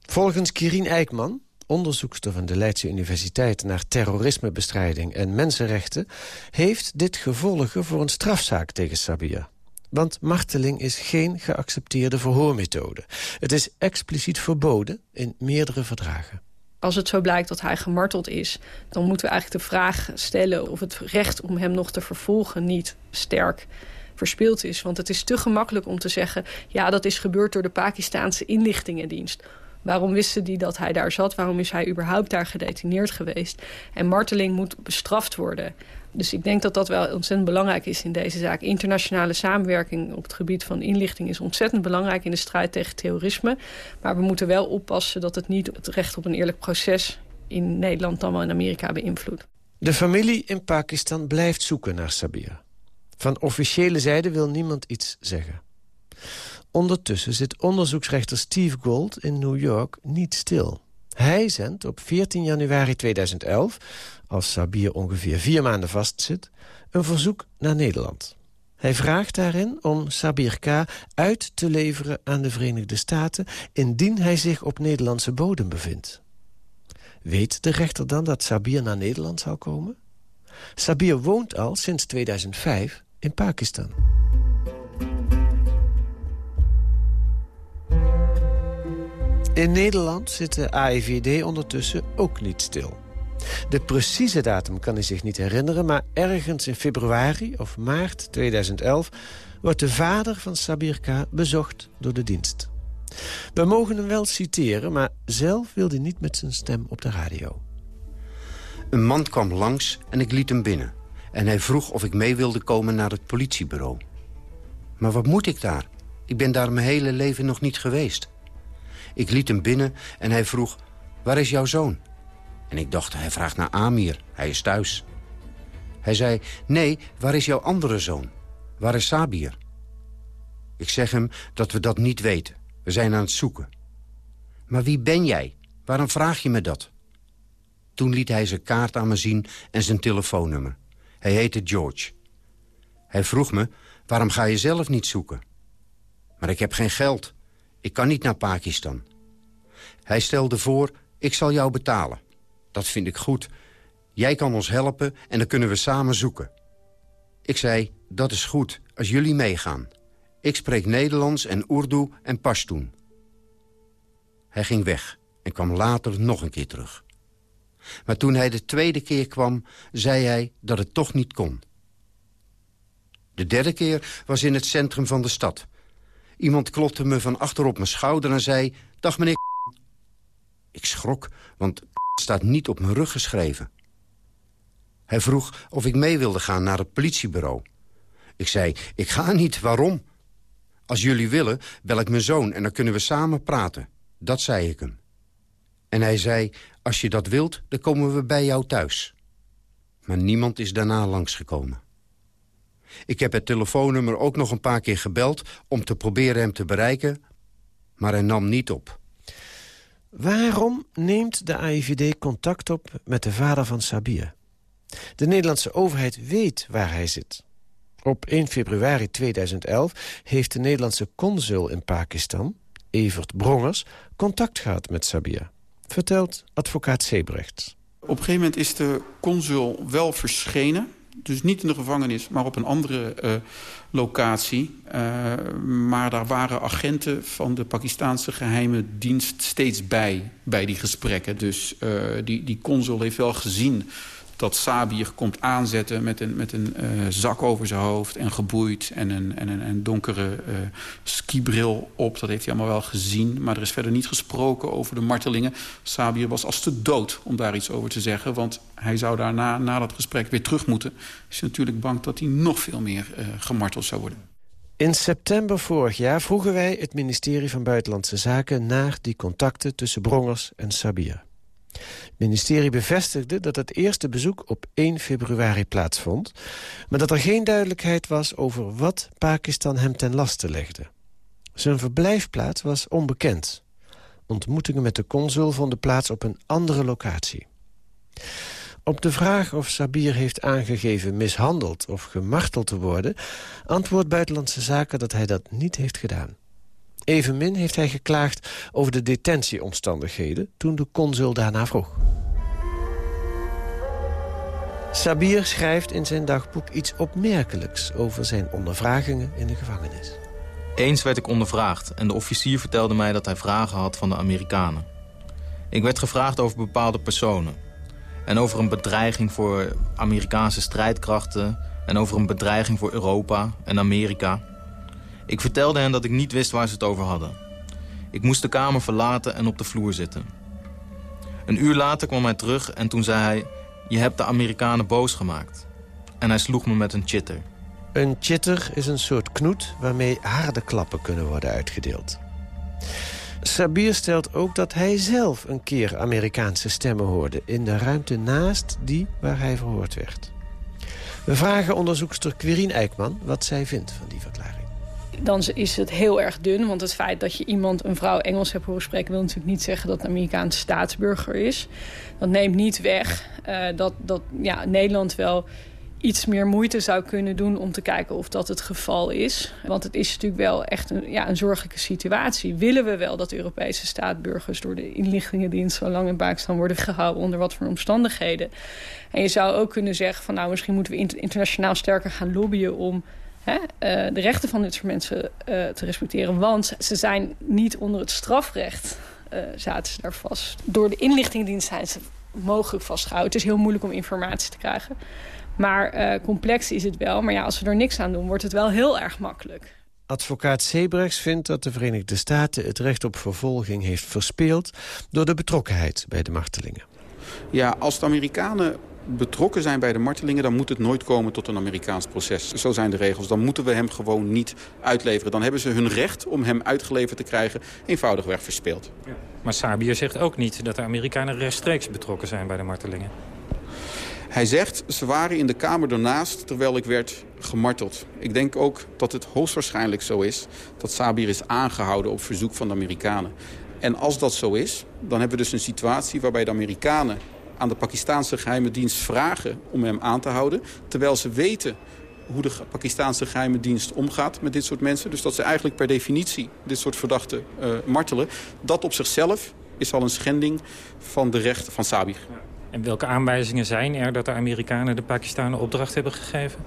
Volgens Kirien Eijkman, onderzoekster van de Leidse Universiteit... naar terrorismebestrijding en mensenrechten... heeft dit gevolgen voor een strafzaak tegen Sabir. Want marteling is geen geaccepteerde verhoormethode. Het is expliciet verboden in meerdere verdragen als het zo blijkt dat hij gemarteld is... dan moeten we eigenlijk de vraag stellen of het recht om hem nog te vervolgen niet sterk verspeeld is. Want het is te gemakkelijk om te zeggen... ja, dat is gebeurd door de Pakistaanse inlichtingendienst. Waarom wisten die dat hij daar zat? Waarom is hij überhaupt daar gedetineerd geweest? En marteling moet bestraft worden. Dus ik denk dat dat wel ontzettend belangrijk is in deze zaak. Internationale samenwerking op het gebied van inlichting is ontzettend belangrijk in de strijd tegen terrorisme. Maar we moeten wel oppassen dat het niet het recht op een eerlijk proces in Nederland dan wel in Amerika beïnvloedt. De familie in Pakistan blijft zoeken naar Sabir. Van officiële zijde wil niemand iets zeggen. Ondertussen zit onderzoeksrechter Steve Gold in New York niet stil. Hij zendt op 14 januari 2011, als Sabir ongeveer vier maanden vastzit... een verzoek naar Nederland. Hij vraagt daarin om Sabir K. uit te leveren aan de Verenigde Staten... indien hij zich op Nederlandse bodem bevindt. Weet de rechter dan dat Sabir naar Nederland zal komen? Sabir woont al sinds 2005 in Pakistan. In Nederland zit de AIVD ondertussen ook niet stil. De precieze datum kan hij zich niet herinneren... maar ergens in februari of maart 2011... wordt de vader van Sabir K. bezocht door de dienst. We mogen hem wel citeren, maar zelf wilde hij niet met zijn stem op de radio. Een man kwam langs en ik liet hem binnen. En hij vroeg of ik mee wilde komen naar het politiebureau. Maar wat moet ik daar? Ik ben daar mijn hele leven nog niet geweest. Ik liet hem binnen en hij vroeg, waar is jouw zoon? En ik dacht, hij vraagt naar Amir, hij is thuis. Hij zei, nee, waar is jouw andere zoon? Waar is Sabir? Ik zeg hem dat we dat niet weten. We zijn aan het zoeken. Maar wie ben jij? Waarom vraag je me dat? Toen liet hij zijn kaart aan me zien en zijn telefoonnummer. Hij heette George. Hij vroeg me, waarom ga je zelf niet zoeken? Maar ik heb geen geld. Ik kan niet naar Pakistan. Hij stelde voor, ik zal jou betalen. Dat vind ik goed. Jij kan ons helpen en dan kunnen we samen zoeken. Ik zei, dat is goed, als jullie meegaan. Ik spreek Nederlands en Urdu en Pashtun. Hij ging weg en kwam later nog een keer terug. Maar toen hij de tweede keer kwam, zei hij dat het toch niet kon. De derde keer was in het centrum van de stad. Iemand klopte me van achter op mijn schouder en zei... Dag meneer Ik schrok, want staat niet op mijn rug geschreven. Hij vroeg of ik mee wilde gaan naar het politiebureau. Ik zei, ik ga niet, waarom? Als jullie willen, bel ik mijn zoon en dan kunnen we samen praten. Dat zei ik hem. En hij zei, als je dat wilt, dan komen we bij jou thuis. Maar niemand is daarna langsgekomen. Ik heb het telefoonnummer ook nog een paar keer gebeld... om te proberen hem te bereiken, maar hij nam niet op. Waarom neemt de AIVD contact op met de vader van Sabir? De Nederlandse overheid weet waar hij zit. Op 1 februari 2011 heeft de Nederlandse consul in Pakistan, Evert Brongers, contact gehad met Sabir. Vertelt advocaat Sebrecht. Op een gegeven moment is de consul wel verschenen. Dus niet in de gevangenis, maar op een andere uh, locatie. Uh, maar daar waren agenten van de Pakistanse geheime dienst steeds bij, bij die gesprekken. Dus uh, die, die consul heeft wel gezien dat Sabir komt aanzetten met een, met een uh, zak over zijn hoofd... en geboeid en een, en een, een donkere uh, skibril op. Dat heeft hij allemaal wel gezien. Maar er is verder niet gesproken over de martelingen. Sabir was als te dood om daar iets over te zeggen. Want hij zou daarna, na dat gesprek, weer terug moeten. Is natuurlijk bang dat hij nog veel meer uh, gemarteld zou worden. In september vorig jaar vroegen wij het ministerie van Buitenlandse Zaken... naar die contacten tussen Brongers en Sabir. Het ministerie bevestigde dat het eerste bezoek op 1 februari plaatsvond... maar dat er geen duidelijkheid was over wat Pakistan hem ten laste legde. Zijn verblijfplaats was onbekend. Ontmoetingen met de consul vonden plaats op een andere locatie. Op de vraag of Sabir heeft aangegeven mishandeld of gemarteld te worden... antwoordt Buitenlandse Zaken dat hij dat niet heeft gedaan. Evenmin heeft hij geklaagd over de detentieomstandigheden... toen de consul daarna vroeg. Sabir schrijft in zijn dagboek iets opmerkelijks... over zijn ondervragingen in de gevangenis. Eens werd ik ondervraagd en de officier vertelde mij dat hij vragen had van de Amerikanen. Ik werd gevraagd over bepaalde personen. En over een bedreiging voor Amerikaanse strijdkrachten... en over een bedreiging voor Europa en Amerika... Ik vertelde hen dat ik niet wist waar ze het over hadden. Ik moest de kamer verlaten en op de vloer zitten. Een uur later kwam hij terug en toen zei hij... je hebt de Amerikanen boos gemaakt. En hij sloeg me met een chitter. Een chitter is een soort knoet waarmee harde klappen kunnen worden uitgedeeld. Sabir stelt ook dat hij zelf een keer Amerikaanse stemmen hoorde... in de ruimte naast die waar hij verhoord werd. We vragen onderzoekster Quirine Eijkman wat zij vindt van die verklaring dan is het heel erg dun. Want het feit dat je iemand, een vrouw Engels hebt horen spreken... wil natuurlijk niet zeggen dat een Amerikaanse staatsburger is. Dat neemt niet weg uh, dat, dat ja, Nederland wel iets meer moeite zou kunnen doen om te kijken of dat het geval is. Want het is natuurlijk wel echt een, ja, een zorgelijke situatie. Willen we wel dat Europese staatsburgers door de inlichtingendienst zo lang in Pakistan worden gehouden onder wat voor omstandigheden? En je zou ook kunnen zeggen van nou misschien moeten we internationaal sterker gaan lobbyen om hè, uh, de rechten van dit soort mensen uh, te respecteren. Want ze zijn niet onder het strafrecht, uh, zaten ze daar vast. Door de inlichtingendienst zijn ze mogelijk vastgehouden. Het is heel moeilijk om informatie te krijgen. Maar complex is het wel. Maar ja, als we er niks aan doen, wordt het wel heel erg makkelijk. Advocaat Sebrechts vindt dat de Verenigde Staten het recht op vervolging heeft verspeeld... door de betrokkenheid bij de martelingen. Ja, als de Amerikanen betrokken zijn bij de martelingen... dan moet het nooit komen tot een Amerikaans proces. Zo zijn de regels. Dan moeten we hem gewoon niet uitleveren. Dan hebben ze hun recht om hem uitgeleverd te krijgen eenvoudigweg verspeeld. Ja. Maar Sabier zegt ook niet dat de Amerikanen rechtstreeks betrokken zijn bij de martelingen. Hij zegt, ze waren in de kamer ernaast terwijl ik werd gemarteld. Ik denk ook dat het hoogstwaarschijnlijk zo is... dat Sabir is aangehouden op verzoek van de Amerikanen. En als dat zo is, dan hebben we dus een situatie waarbij de Amerikanen aan de Pakistanse geheime dienst vragen om hem aan te houden. Terwijl ze weten hoe de Pakistanse geheime dienst omgaat met dit soort mensen. Dus dat ze eigenlijk per definitie dit soort verdachten uh, martelen. Dat op zichzelf is al een schending van de rechten van Sabir. En welke aanwijzingen zijn er dat de Amerikanen de Pakistanen opdracht hebben gegeven?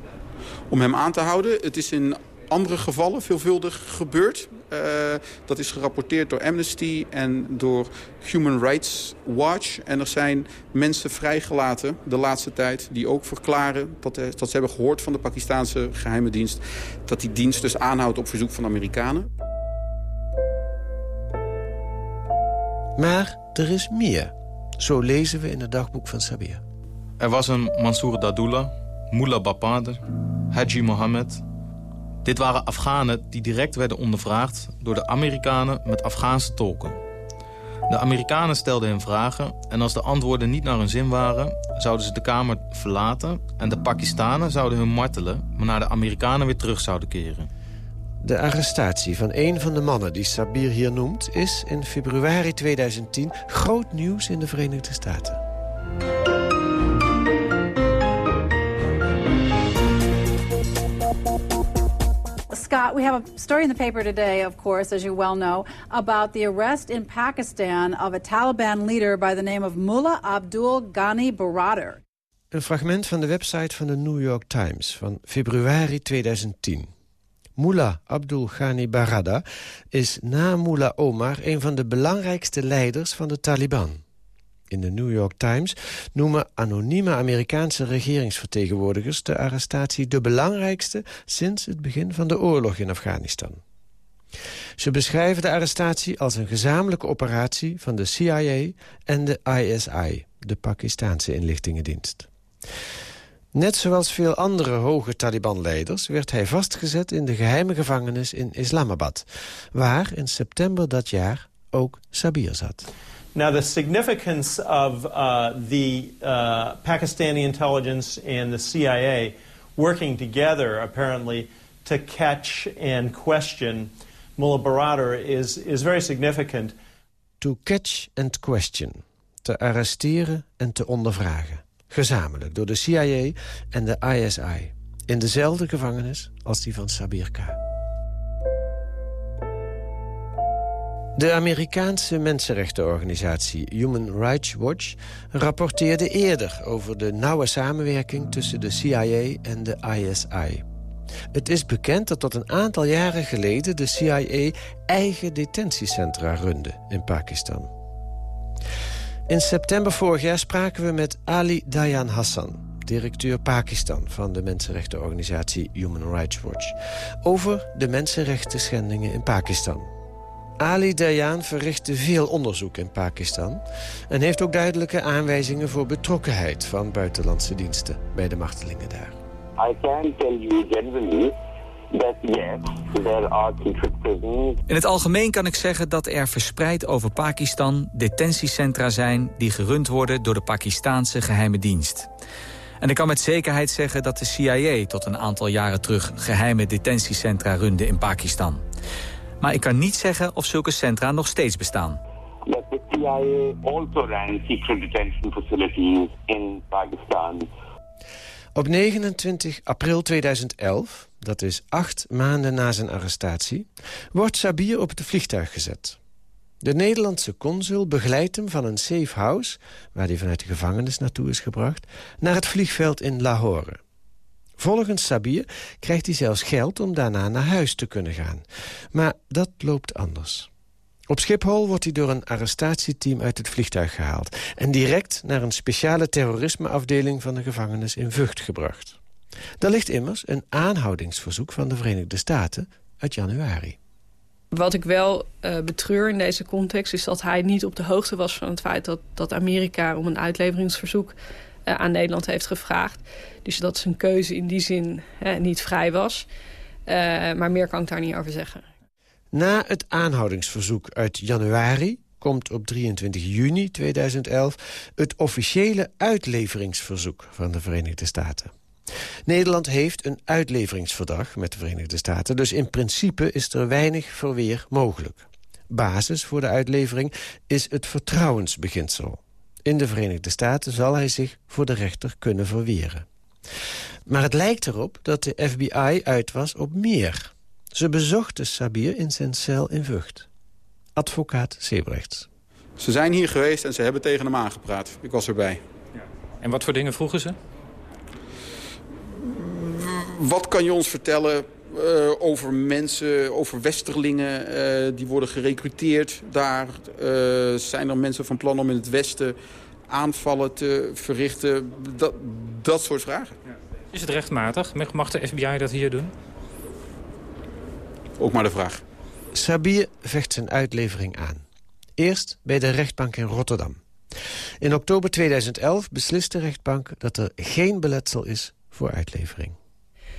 Om hem aan te houden. Het is in andere gevallen veelvuldig gebeurd. Uh, dat is gerapporteerd door Amnesty en door Human Rights Watch. En er zijn mensen vrijgelaten de laatste tijd die ook verklaren... dat, uh, dat ze hebben gehoord van de Pakistanse geheime dienst... dat die dienst dus aanhoudt op verzoek van Amerikanen. Maar er is meer. Zo lezen we in het dagboek van Sabir. Er was een Mansour Dadullah, Mullah Bapader, Haji Mohammed dit waren Afghanen die direct werden ondervraagd door de Amerikanen met Afghaanse tolken. De Amerikanen stelden hen vragen en als de antwoorden niet naar hun zin waren... zouden ze de kamer verlaten en de Pakistanen zouden hun martelen... waarna de Amerikanen weer terug zouden keren. De arrestatie van een van de mannen die Sabir hier noemt... is in februari 2010 groot nieuws in de Verenigde Staten. Scott, we have a story in the paper today, of course, as you well know, about the arrest in Pakistan of a Taliban leader by the name of Mullah Abdul Ghani Baradar. Een fragment van de website van de New York Times van februari 2010. Mullah Abdul Ghani Baradar is na Mullah Omar een van de belangrijkste leiders van de Taliban. In de New York Times noemen anonieme Amerikaanse regeringsvertegenwoordigers de arrestatie de belangrijkste sinds het begin van de oorlog in Afghanistan. Ze beschrijven de arrestatie als een gezamenlijke operatie van de CIA en de ISI, de Pakistanse inlichtingendienst. Net zoals veel andere hoge Taliban-leiders werd hij vastgezet in de geheime gevangenis in Islamabad, waar in september dat jaar ook Sabir zat. Now, the significance of uh, the uh, Pakistani intelligence and the CIA working together, apparently, to catch and question Mullah Baradar is, is very significant. To catch and question. Te arresteren en te ondervragen. Gezamenlijk door de CIA en de ISI. In dezelfde gevangenis als die van Sabir K. De Amerikaanse mensenrechtenorganisatie Human Rights Watch rapporteerde eerder over de nauwe samenwerking tussen de CIA en de ISI. Het is bekend dat tot een aantal jaren geleden de CIA eigen detentiecentra runde in Pakistan. In september vorig jaar spraken we met Ali Dayan Hassan, directeur Pakistan van de mensenrechtenorganisatie Human Rights Watch, over de mensenrechten schendingen in Pakistan. Ali Dayan verrichtte veel onderzoek in Pakistan... en heeft ook duidelijke aanwijzingen voor betrokkenheid van buitenlandse diensten bij de martelingen daar. I can tell you generally that yes, there are secret prisons. In het algemeen kan ik zeggen dat er verspreid over Pakistan detentiecentra zijn die gerund worden door de Pakistanse geheime dienst. En ik kan met zekerheid zeggen dat de CIA tot een aantal jaren terug geheime detentiecentra runde in Pakistan. Maar ik kan niet zeggen of zulke centra nog steeds bestaan. That the CIA also ran secret detention facilities in Pakistan. Op 29 april 2011, dat is acht maanden na zijn arrestatie... wordt Sabir op het vliegtuig gezet. De Nederlandse consul begeleidt hem van een safe house... waar hij vanuit de gevangenis naartoe is gebracht... naar het vliegveld in Lahore. Volgens Sabir krijgt hij zelfs geld om daarna naar huis te kunnen gaan. Maar dat loopt anders. Op Schiphol wordt hij door een arrestatieteam uit het vliegtuig gehaald... en direct naar een speciale terrorismeafdeling van de gevangenis in Vught gebracht. Daar ligt immers een aanhoudingsverzoek van de Verenigde Staten uit januari. Wat ik wel uh, betreur in deze context is dat hij niet op de hoogte was van het feit dat, dat Amerika om een uitleveringsverzoek aan Nederland heeft gevraagd. Dus dat zijn keuze in die zin niet vrij was. Uh, maar meer kan ik daar niet over zeggen. Na het aanhoudingsverzoek uit januari komt op 23 juni 2011 het officiële uitleveringsverzoek van de Verenigde Staten. Nederland heeft een uitleveringsverdrag met de Verenigde Staten... dus in principe is er weinig verweer mogelijk. Basis voor de uitlevering is het vertrouwensbeginsel. In de Verenigde Staten zal hij zich voor de rechter kunnen verweren. Maar het lijkt erop dat de FBI uit was op meer. Ze bezochten Sabir in zijn cel in Vught. Advocaat Sebrechts. Ze zijn hier geweest en ze hebben tegen hem aangepraat. Ik was erbij. Ja. En wat voor dingen vroegen ze? Wat kan je ons vertellen uh, over mensen, over westerlingen uh, die worden gerecruiteerd daar? Uh, zijn er mensen van plan om in het westen aanvallen te verrichten? Dat, dat soort vragen. Is het rechtmatig? Mag de FBI dat hier doen? Ook maar de vraag. Sabir vecht zijn uitlevering aan. Eerst bij de rechtbank in Rotterdam. In oktober 2011 beslist de rechtbank dat er geen beletsel is voor uitlevering.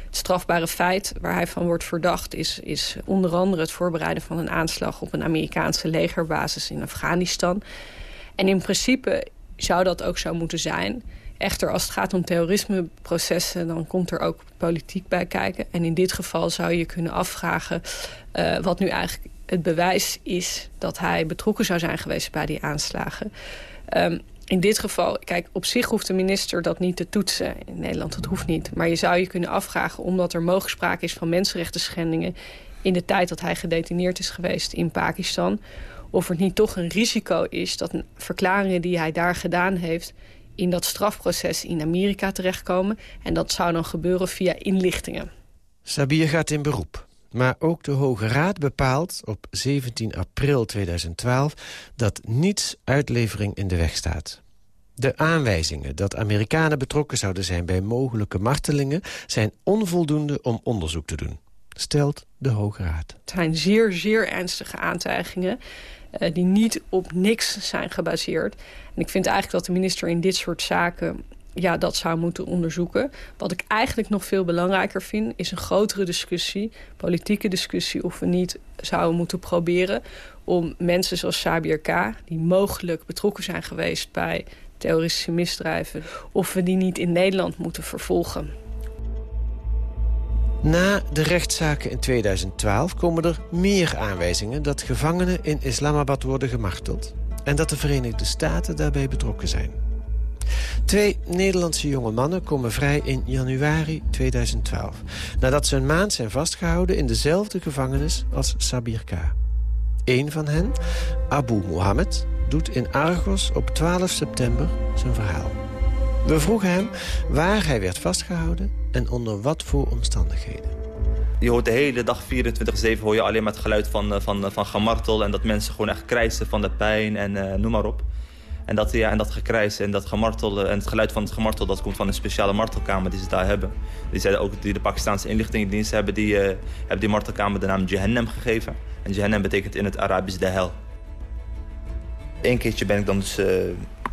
Het strafbare feit waar hij van wordt verdacht... is, is onder andere het voorbereiden van een aanslag... op een Amerikaanse legerbasis in Afghanistan. En in principe zou dat ook zo moeten zijn. Echter, als het gaat om terrorismeprocessen... dan komt er ook politiek bij kijken. En in dit geval zou je kunnen afvragen... Uh, wat nu eigenlijk het bewijs is dat hij betrokken zou zijn geweest bij die aanslagen. Um, in dit geval, kijk, op zich hoeft de minister dat niet te toetsen. In Nederland, dat hoeft niet. Maar je zou je kunnen afvragen, omdat er mogelijk sprake is van mensenrechten schendingen... in de tijd dat hij gedetineerd is geweest in Pakistan... of er niet toch een risico is dat verklaringen die hij daar gedaan heeft... in dat strafproces in Amerika terechtkomen. En dat zou dan gebeuren via inlichtingen. Sabir gaat in beroep. Maar ook de Hoge Raad bepaalt op 17 april 2012 dat niets uitlevering in de weg staat. De aanwijzingen dat Amerikanen betrokken zouden zijn bij mogelijke martelingen... zijn onvoldoende om onderzoek te doen, stelt de Hoge Raad. Het zijn zeer, zeer ernstige aantijgingen uh, die niet op niks zijn gebaseerd. En ik vind eigenlijk dat de minister in dit soort zaken ja, dat zou moeten onderzoeken. Wat ik eigenlijk nog veel belangrijker vind... is een grotere discussie, politieke discussie... of we niet zouden moeten proberen om mensen zoals Sabir K... die mogelijk betrokken zijn geweest bij terroristische misdrijven... of we die niet in Nederland moeten vervolgen. Na de rechtszaken in 2012 komen er meer aanwijzingen... dat gevangenen in Islamabad worden gemarteld... en dat de Verenigde Staten daarbij betrokken zijn. Twee Nederlandse jonge mannen komen vrij in januari 2012... nadat ze een maand zijn vastgehouden in dezelfde gevangenis als Sabir K. Eén van hen, Abu Mohammed, doet in Argos op 12 september zijn verhaal. We vroegen hem waar hij werd vastgehouden en onder wat voor omstandigheden. Je hoort de hele dag 24-7 hoor je alleen maar het geluid van, eh, van, van gemartel... en dat mensen gewoon echt krijsen van de pijn en uh, noem maar op. En dat, ja, en dat gekrijs en dat gemartel en het geluid van het gemartel... dat komt van een speciale martelkamer die ze daar hebben. Die, zeiden ook, die de Pakistanse inlichtingendienst hebben die, uh, hebben die martelkamer de naam Jahannam gegeven. En Jahannam betekent in het Arabisch de hel. Eén keertje ben ik dan dus uh,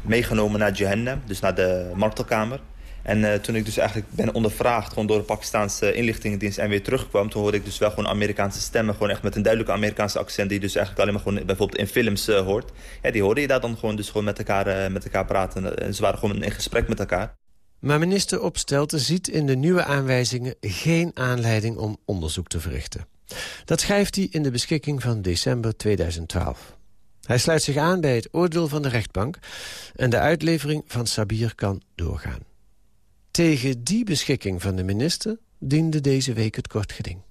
meegenomen naar Jahannam, dus naar de martelkamer. En uh, toen ik dus eigenlijk ben ondervraagd gewoon door de Pakistanse inlichtingendienst en weer terugkwam... toen hoorde ik dus wel gewoon Amerikaanse stemmen, gewoon echt met een duidelijke Amerikaanse accent... die dus eigenlijk alleen maar gewoon bijvoorbeeld in films uh, hoort. Ja, die hoorde je daar dan gewoon dus gewoon met elkaar, uh, met elkaar praten. En ze waren gewoon in gesprek met elkaar. Maar minister Opstelten ziet in de nieuwe aanwijzingen geen aanleiding om onderzoek te verrichten. Dat schrijft hij in de beschikking van december 2012. Hij sluit zich aan bij het oordeel van de rechtbank... en de uitlevering van Sabir kan doorgaan. Tegen die beschikking van de minister diende deze week het kort geding.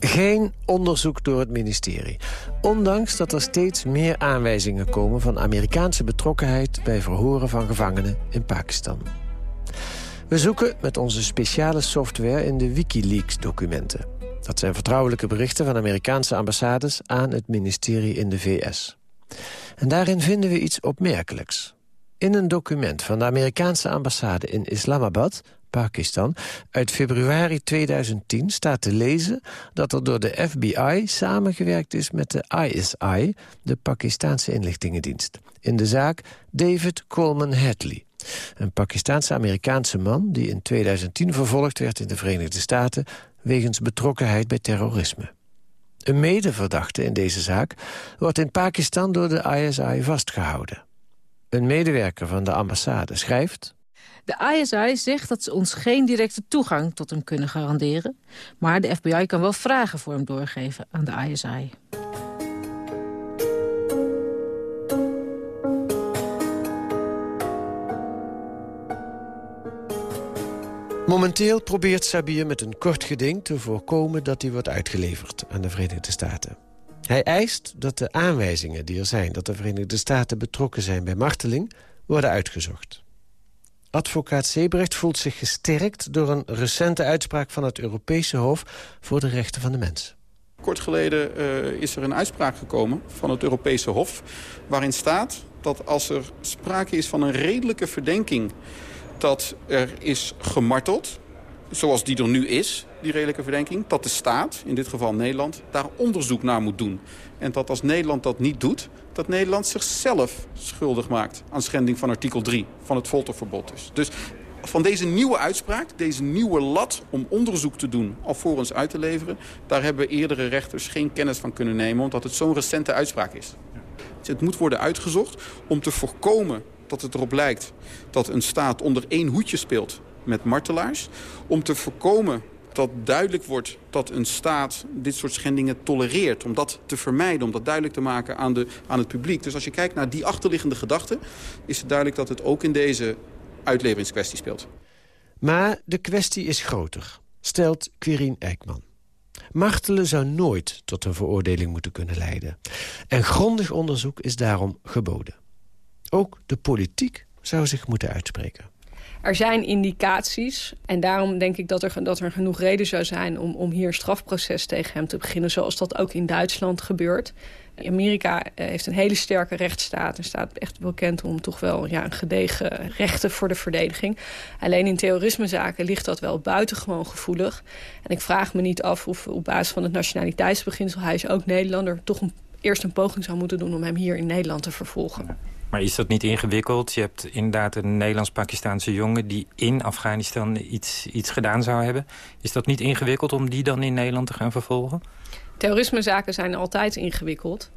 Geen onderzoek door het ministerie. Ondanks dat er steeds meer aanwijzingen komen... van Amerikaanse betrokkenheid bij verhoren van gevangenen in Pakistan. We zoeken met onze speciale software in de Wikileaks-documenten. Dat zijn vertrouwelijke berichten van Amerikaanse ambassades... aan het ministerie in de VS. En daarin vinden we iets opmerkelijks. In een document van de Amerikaanse ambassade in Islamabad, Pakistan... uit februari 2010 staat te lezen dat er door de FBI samengewerkt is met de ISI... de Pakistanse inlichtingendienst, in de zaak David Coleman Hadley... Een Pakistaanse-Amerikaanse man die in 2010 vervolgd werd in de Verenigde Staten... wegens betrokkenheid bij terrorisme. Een medeverdachte in deze zaak wordt in Pakistan door de ISI vastgehouden. Een medewerker van de ambassade schrijft... De ISI zegt dat ze ons geen directe toegang tot hem kunnen garanderen... maar de FBI kan wel vragen voor hem doorgeven aan de ISI. Momenteel probeert Sabir met een kort geding te voorkomen dat hij wordt uitgeleverd aan de Verenigde Staten. Hij eist dat de aanwijzingen die er zijn dat de Verenigde Staten betrokken zijn bij marteling worden uitgezocht. Advocaat Sebrecht voelt zich gesterkt door een recente uitspraak van het Europese Hof voor de Rechten van de Mens. Kort geleden uh, is er een uitspraak gekomen van het Europese Hof... waarin staat dat als er sprake is van een redelijke verdenking dat er is gemarteld, zoals die er nu is, die redelijke verdenking... dat de staat, in dit geval Nederland, daar onderzoek naar moet doen. En dat als Nederland dat niet doet, dat Nederland zichzelf schuldig maakt... aan schending van artikel 3 van het folterverbod. Dus. dus van deze nieuwe uitspraak, deze nieuwe lat om onderzoek te doen... alvorens uit te leveren, daar hebben eerdere rechters geen kennis van kunnen nemen... omdat het zo'n recente uitspraak is. Dus het moet worden uitgezocht om te voorkomen dat het erop lijkt dat een staat onder één hoedje speelt met martelaars. Om te voorkomen dat duidelijk wordt dat een staat dit soort schendingen tolereert. Om dat te vermijden, om dat duidelijk te maken aan, de, aan het publiek. Dus als je kijkt naar die achterliggende gedachte... is het duidelijk dat het ook in deze uitleveringskwestie speelt. Maar de kwestie is groter, stelt Quirin Eijkman. Martelen zou nooit tot een veroordeling moeten kunnen leiden. En grondig onderzoek is daarom geboden. Ook de politiek zou zich moeten uitspreken. Er zijn indicaties en daarom denk ik dat er, dat er genoeg reden zou zijn... om, om hier een strafproces tegen hem te beginnen... zoals dat ook in Duitsland gebeurt. Amerika eh, heeft een hele sterke rechtsstaat... en staat echt bekend om toch wel ja, een gedegen rechten voor de verdediging. Alleen in terrorismezaken ligt dat wel buitengewoon gevoelig. En ik vraag me niet af of op basis van het nationaliteitsbeginsel... hij is ook Nederlander, toch een, eerst een poging zou moeten doen... om hem hier in Nederland te vervolgen. Maar is dat niet ingewikkeld? Je hebt inderdaad een Nederlands-Pakistaanse jongen... die in Afghanistan iets, iets gedaan zou hebben. Is dat niet ingewikkeld om die dan in Nederland te gaan vervolgen? Terrorismezaken zijn altijd ingewikkeld.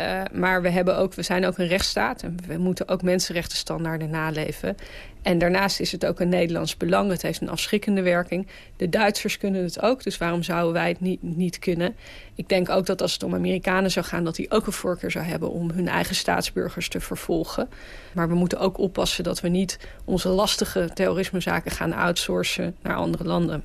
Uh, maar we, hebben ook, we zijn ook een rechtsstaat en we moeten ook mensenrechtenstandaarden naleven. En daarnaast is het ook een Nederlands belang. Het heeft een afschrikkende werking. De Duitsers kunnen het ook, dus waarom zouden wij het niet, niet kunnen? Ik denk ook dat als het om Amerikanen zou gaan... dat die ook een voorkeur zou hebben om hun eigen staatsburgers te vervolgen. Maar we moeten ook oppassen dat we niet onze lastige terrorismezaken gaan outsourcen naar andere landen.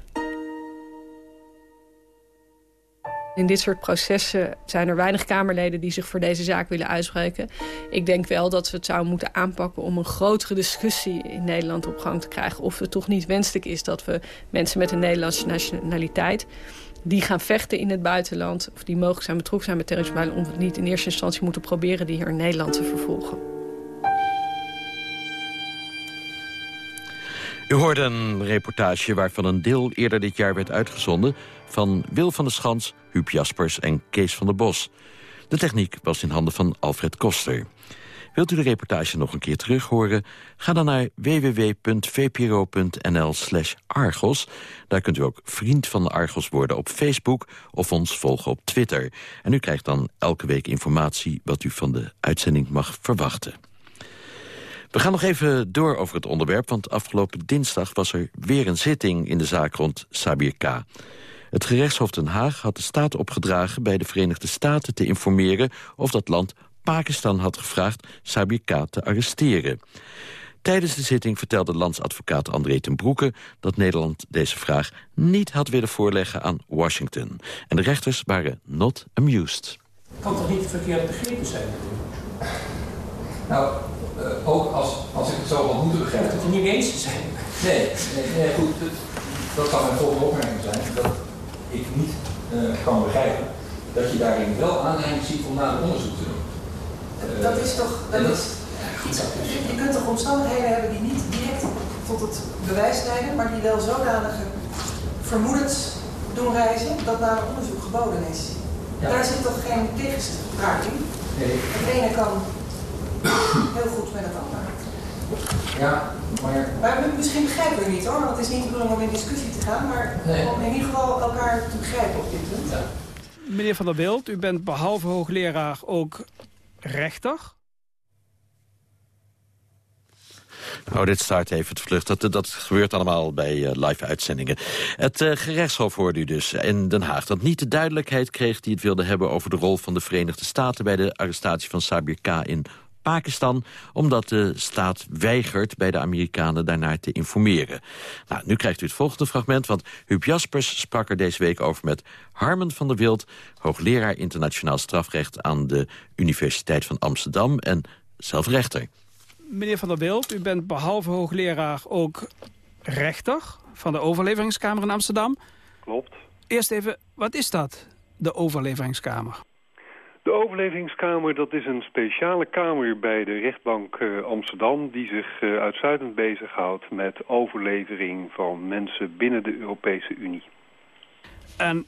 In dit soort processen zijn er weinig Kamerleden die zich voor deze zaak willen uitspreken. Ik denk wel dat we het zouden moeten aanpakken om een grotere discussie in Nederland op gang te krijgen. Of het toch niet wenselijk is dat we mensen met een Nederlandse nationaliteit die gaan vechten in het buitenland... of die mogelijk zijn betrokken zijn met terrorisme... om het niet in eerste instantie moeten proberen die hier in Nederland te vervolgen. U hoorde een reportage waarvan een deel eerder dit jaar werd uitgezonden... van Wil van der Schans, Huub Jaspers en Kees van der Bos. De techniek was in handen van Alfred Koster. Wilt u de reportage nog een keer terug horen? Ga dan naar www.vpro.nl Argos. Daar kunt u ook vriend van de Argos worden op Facebook... of ons volgen op Twitter. En u krijgt dan elke week informatie wat u van de uitzending mag verwachten. We gaan nog even door over het onderwerp, want afgelopen dinsdag was er weer een zitting in de zaak rond Sabir K. Het gerechtshof Den Haag had de staat opgedragen bij de Verenigde Staten te informeren of dat land Pakistan had gevraagd Sabir K. te arresteren. Tijdens de zitting vertelde landsadvocaat André ten Broeke... dat Nederland deze vraag niet had willen voorleggen aan Washington. En de rechters waren not amused. Kan toch niet verkeerd begrepen zijn? Nou, uh, ook als, als ik het zo had moeten begrijpen. Dat het niet eens te zijn. Nee, nee, nee goed. Dat, dat kan mijn volgende opmerking zijn. Dat ik niet uh, kan begrijpen dat je daarin wel aanleiding ziet om nader onderzoek te doen. Uh, dat is toch... Dat is, je kunt toch omstandigheden hebben die niet direct tot het bewijs leiden, maar die wel zodanige vermoedens doen reizen dat nader onderzoek geboden is. Ja. Daar zit toch geen tegenspraak in? Nee. Het ene kan heel goed met het andere. Ja, maar... maar misschien begrijpen we niet hoor, want het is niet de bedoeling om in discussie te gaan, maar nee. om in ieder geval elkaar te begrijpen op dit punt. Ja. Meneer Van der Wild, u bent behalve hoogleraar ook rechter. Oh, dit start even het vlucht. Dat, dat gebeurt allemaal bij uh, live-uitzendingen. Het uh, gerechtshof hoorde u dus in Den Haag... dat niet de duidelijkheid kreeg die het wilde hebben... over de rol van de Verenigde Staten... bij de arrestatie van Sabir K. in Pakistan... omdat de staat weigert bij de Amerikanen daarnaar te informeren. Nou, nu krijgt u het volgende fragment, want Huub Jaspers sprak er deze week over met Harmen van der Wild... hoogleraar internationaal strafrecht aan de Universiteit van Amsterdam en zelf rechter. Meneer van der Wild, u bent behalve hoogleraar ook rechter van de overleveringskamer in Amsterdam. Klopt. Eerst even, wat is dat, de overleveringskamer? De overlevingskamer dat is een speciale kamer bij de rechtbank uh, Amsterdam... die zich uh, uitsluitend bezighoudt met overlevering van mensen binnen de Europese Unie. En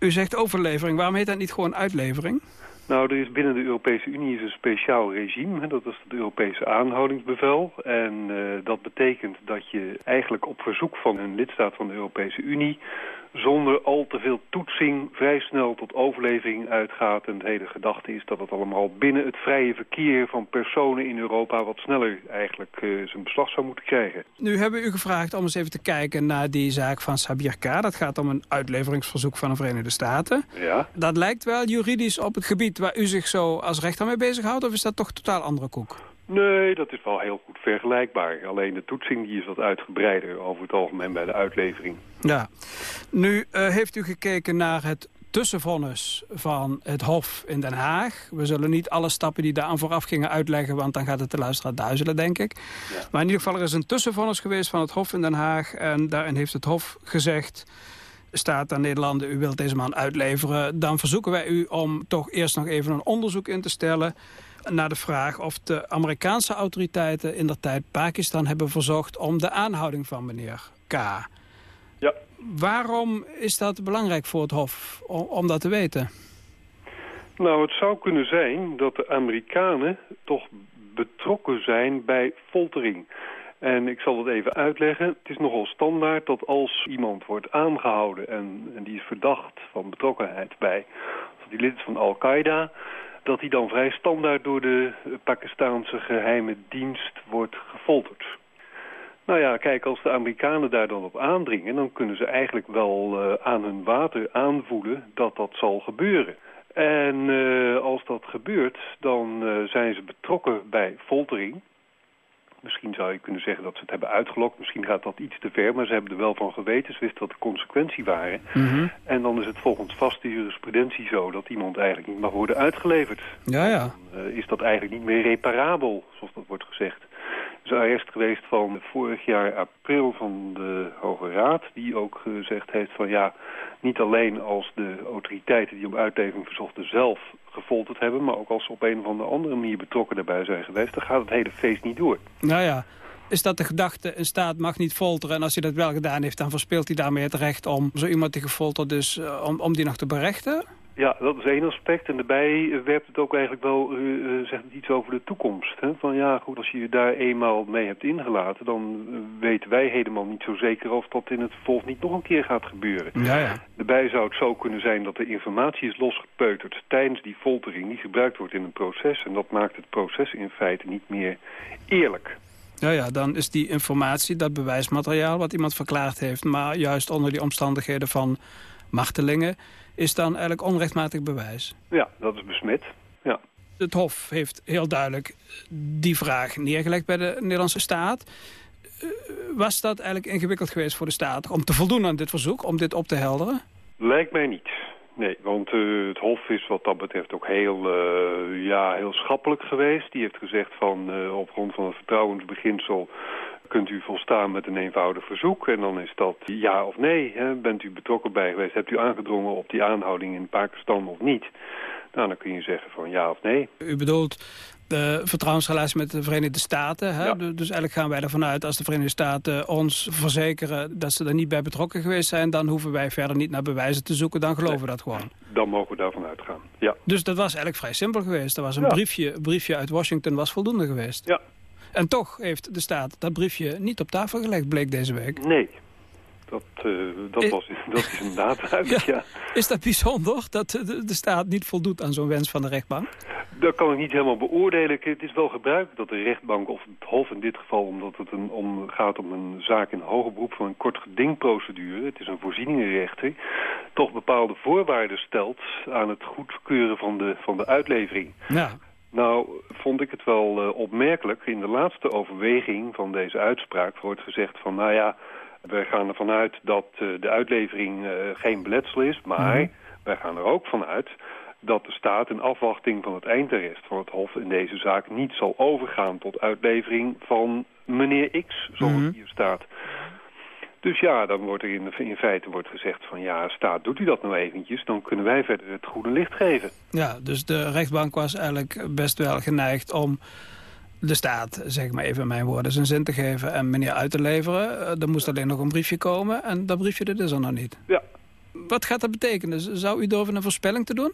u zegt overlevering, waarom heet dat niet gewoon uitlevering? Nou, er is binnen de Europese Unie is een speciaal regime. Hè, dat is het Europese aanhoudingsbevel. En uh, dat betekent dat je eigenlijk op verzoek van een lidstaat van de Europese Unie zonder al te veel toetsing vrij snel tot overlevering uitgaat. En de hele gedachte is dat het allemaal binnen het vrije verkeer van personen in Europa wat sneller eigenlijk uh, zijn beslag zou moeten krijgen. Nu hebben we u gevraagd om eens even te kijken naar die zaak van Sabir K. Dat gaat om een uitleveringsverzoek van de Verenigde Staten. Ja. Dat lijkt wel juridisch op het gebied waar u zich zo als rechter mee bezighoudt, of is dat toch totaal andere koek? Nee, dat is wel heel goed vergelijkbaar. Alleen de toetsing die is wat uitgebreider over het algemeen bij de uitlevering. Ja. Nu uh, heeft u gekeken naar het tussenvonnis van het Hof in Den Haag. We zullen niet alle stappen die daaraan vooraf gingen uitleggen... want dan gaat het de luisteraar duizelen, denk ik. Ja. Maar in ieder geval, er is een tussenvonnis geweest van het Hof in Den Haag... en daarin heeft het Hof gezegd... staat aan Nederlanden, u wilt deze man uitleveren... dan verzoeken wij u om toch eerst nog even een onderzoek in te stellen naar de vraag of de Amerikaanse autoriteiten in der tijd Pakistan hebben verzocht om de aanhouding van meneer K. Ja. Waarom is dat belangrijk voor het Hof, om, om dat te weten? Nou, het zou kunnen zijn dat de Amerikanen toch betrokken zijn bij foltering. En ik zal het even uitleggen. Het is nogal standaard dat als iemand wordt aangehouden en, en die is verdacht van betrokkenheid bij, die lid is van Al-Qaeda, dat hij dan vrij standaard door de Pakistaanse geheime dienst wordt gefolterd. Nou ja, kijk, als de Amerikanen daar dan op aandringen... dan kunnen ze eigenlijk wel uh, aan hun water aanvoelen dat dat zal gebeuren. En uh, als dat gebeurt, dan zijn ze betrokken bij foltering. Misschien zou je kunnen zeggen dat ze het hebben uitgelokt. Misschien gaat dat iets te ver, maar ze hebben er wel van geweten. Ze wisten wat de consequentie waren. Mm -hmm. En dan is het volgens vaste jurisprudentie zo dat iemand eigenlijk niet mag worden uitgeleverd. Ja, ja. Dan, uh, is dat eigenlijk niet meer reparabel, zoals dat wordt gezegd. Er is arrest geweest van vorig jaar april van de Hoge Raad... die ook gezegd heeft van ja, niet alleen als de autoriteiten die om uitlevering verzochten zelf gefolterd hebben... maar ook als ze op een of andere manier betrokken daarbij zijn geweest... dan gaat het hele feest niet door. Nou ja, is dat de gedachte, een staat mag niet folteren... en als hij dat wel gedaan heeft, dan verspeelt hij daarmee het recht om zo iemand die gefolterd dus uh, om, om die nog te berechten? Ja, dat is één aspect. En daarbij werpt het ook eigenlijk wel uh, zegt het iets over de toekomst. Hè? Van ja, goed, als je je daar eenmaal mee hebt ingelaten... dan uh, weten wij helemaal niet zo zeker of dat in het vervolg niet nog een keer gaat gebeuren. Ja, ja. Daarbij zou het zo kunnen zijn dat de informatie is losgepeuterd... tijdens die foltering die gebruikt wordt in een proces. En dat maakt het proces in feite niet meer eerlijk. Ja, ja, dan is die informatie, dat bewijsmateriaal wat iemand verklaard heeft... maar juist onder die omstandigheden van martelingen is dan eigenlijk onrechtmatig bewijs. Ja, dat is besmet. Ja. Het Hof heeft heel duidelijk die vraag neergelegd bij de Nederlandse staat. Was dat eigenlijk ingewikkeld geweest voor de staat om te voldoen aan dit verzoek, om dit op te helderen? Lijkt mij niet. Nee, want uh, het Hof is wat dat betreft ook heel, uh, ja, heel schappelijk geweest. Die heeft gezegd van uh, op grond van het vertrouwensbeginsel kunt u volstaan met een eenvoudig verzoek. En dan is dat ja of nee. Hè? Bent u betrokken bij geweest? Hebt u aangedrongen op die aanhouding in Pakistan of niet? Nou, dan kun je zeggen van ja of nee. U bedoelt de vertrouwensrelatie met de Verenigde Staten. Hè? Ja. Dus eigenlijk gaan wij ervan uit als de Verenigde Staten ons verzekeren... dat ze er niet bij betrokken geweest zijn... dan hoeven wij verder niet naar bewijzen te zoeken. Dan geloven we dat gewoon. Dan mogen we daarvan uitgaan, ja. Dus dat was eigenlijk vrij simpel geweest. Er was een Ja. briefje, briefje uit Washington was voldoende geweest. Ja. En toch heeft de staat dat briefje niet op tafel gelegd, bleek deze week. Nee. Dat, uh, dat, Eh. was, dat is inderdaad duidelijk, ja. Is dat bijzonder dat de, de staat niet voldoet aan zo'n wens van de rechtbank? Dat kan ik niet helemaal beoordelen. Het is wel gebruikelijk dat de rechtbank, of het Hof in dit geval... omdat het een, om, gaat om een zaak in hoger beroep van een kort gedingprocedure... het is een voorzieningenrechter... toch bepaalde voorwaarden stelt aan het goedkeuren van de, van de uitlevering. Ja. Nou, vond ik het wel uh, opmerkelijk. In de laatste overweging van deze uitspraak wordt gezegd van... nou ja, wij gaan ervan uit dat uh, de uitlevering uh, geen beletsel is... maar Mhm. wij gaan er ook van uit dat de staat in afwachting van het eindarrest van het Hof in deze zaak niet zal overgaan tot uitlevering van meneer X, zoals Mhm. hier staat. Dus ja, dan wordt er in, in feite wordt gezegd van ja, staat, doet u dat nou eventjes, dan kunnen wij verder het goede licht geven. Ja, dus de rechtbank was eigenlijk best wel geneigd om de staat, zeg maar even in mijn woorden, zijn zin te geven en meneer uit te leveren. Eh, Er moest alleen nog een briefje komen en dat briefje dat is er nog niet. Ja. Wat gaat dat betekenen? Zou u durven een voorspelling te doen?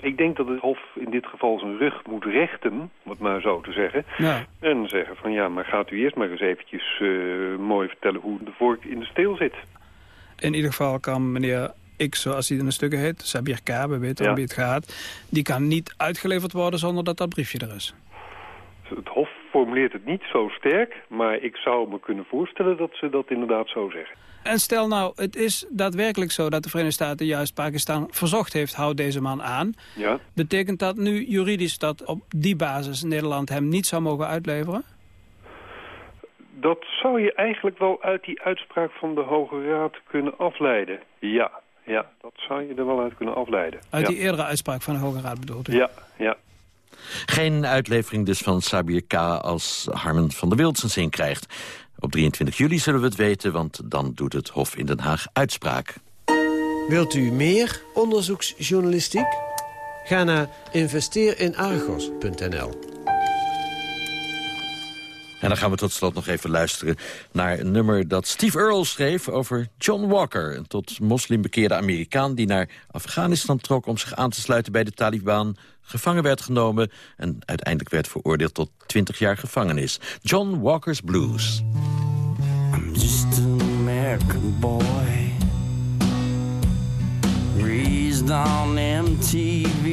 Ik denk dat het Hof in dit geval zijn rug moet rechten, om het maar zo te zeggen. Ja. En zeggen van ja, maar gaat u eerst maar eens eventjes uh, mooi vertellen hoe de vork in de steel zit. In ieder geval kan meneer X, zoals hij in de stukken heet, Sabir K, we weten ja. wie het gaat... die kan niet uitgeleverd worden zonder dat dat briefje er is. Het Hof formuleert het niet zo sterk, maar ik zou me kunnen voorstellen dat ze dat inderdaad zo zeggen. En stel nou, het is daadwerkelijk zo dat de Verenigde Staten juist Pakistan verzocht heeft, houd deze man aan. Ja. Betekent dat nu juridisch dat op die basis Nederland hem niet zou mogen uitleveren? Dat zou je eigenlijk wel uit die uitspraak van de Hoge Raad kunnen afleiden. Ja, ja, dat zou je er wel uit kunnen afleiden. Uit ja. die eerdere uitspraak van de Hoge Raad bedoelt u? Ja, ja. Geen uitlevering dus van Sabir K. als Harmen van der Wild zijn zin krijgt. Op 23 juli zullen we het weten, want dan doet het Hof in Den Haag uitspraak. Wilt u meer onderzoeksjournalistiek? Ga naar investeerinargos.nl. En dan gaan we tot slot nog even luisteren naar een nummer dat Steve Earle schreef over John Walker. Een tot moslim bekeerde Amerikaan die naar Afghanistan trok om zich aan te sluiten bij de Taliban. Gevangen werd genomen en uiteindelijk werd veroordeeld tot 20 jaar gevangenis. John Walker's Blues. I'm just an American boy Raised on MTV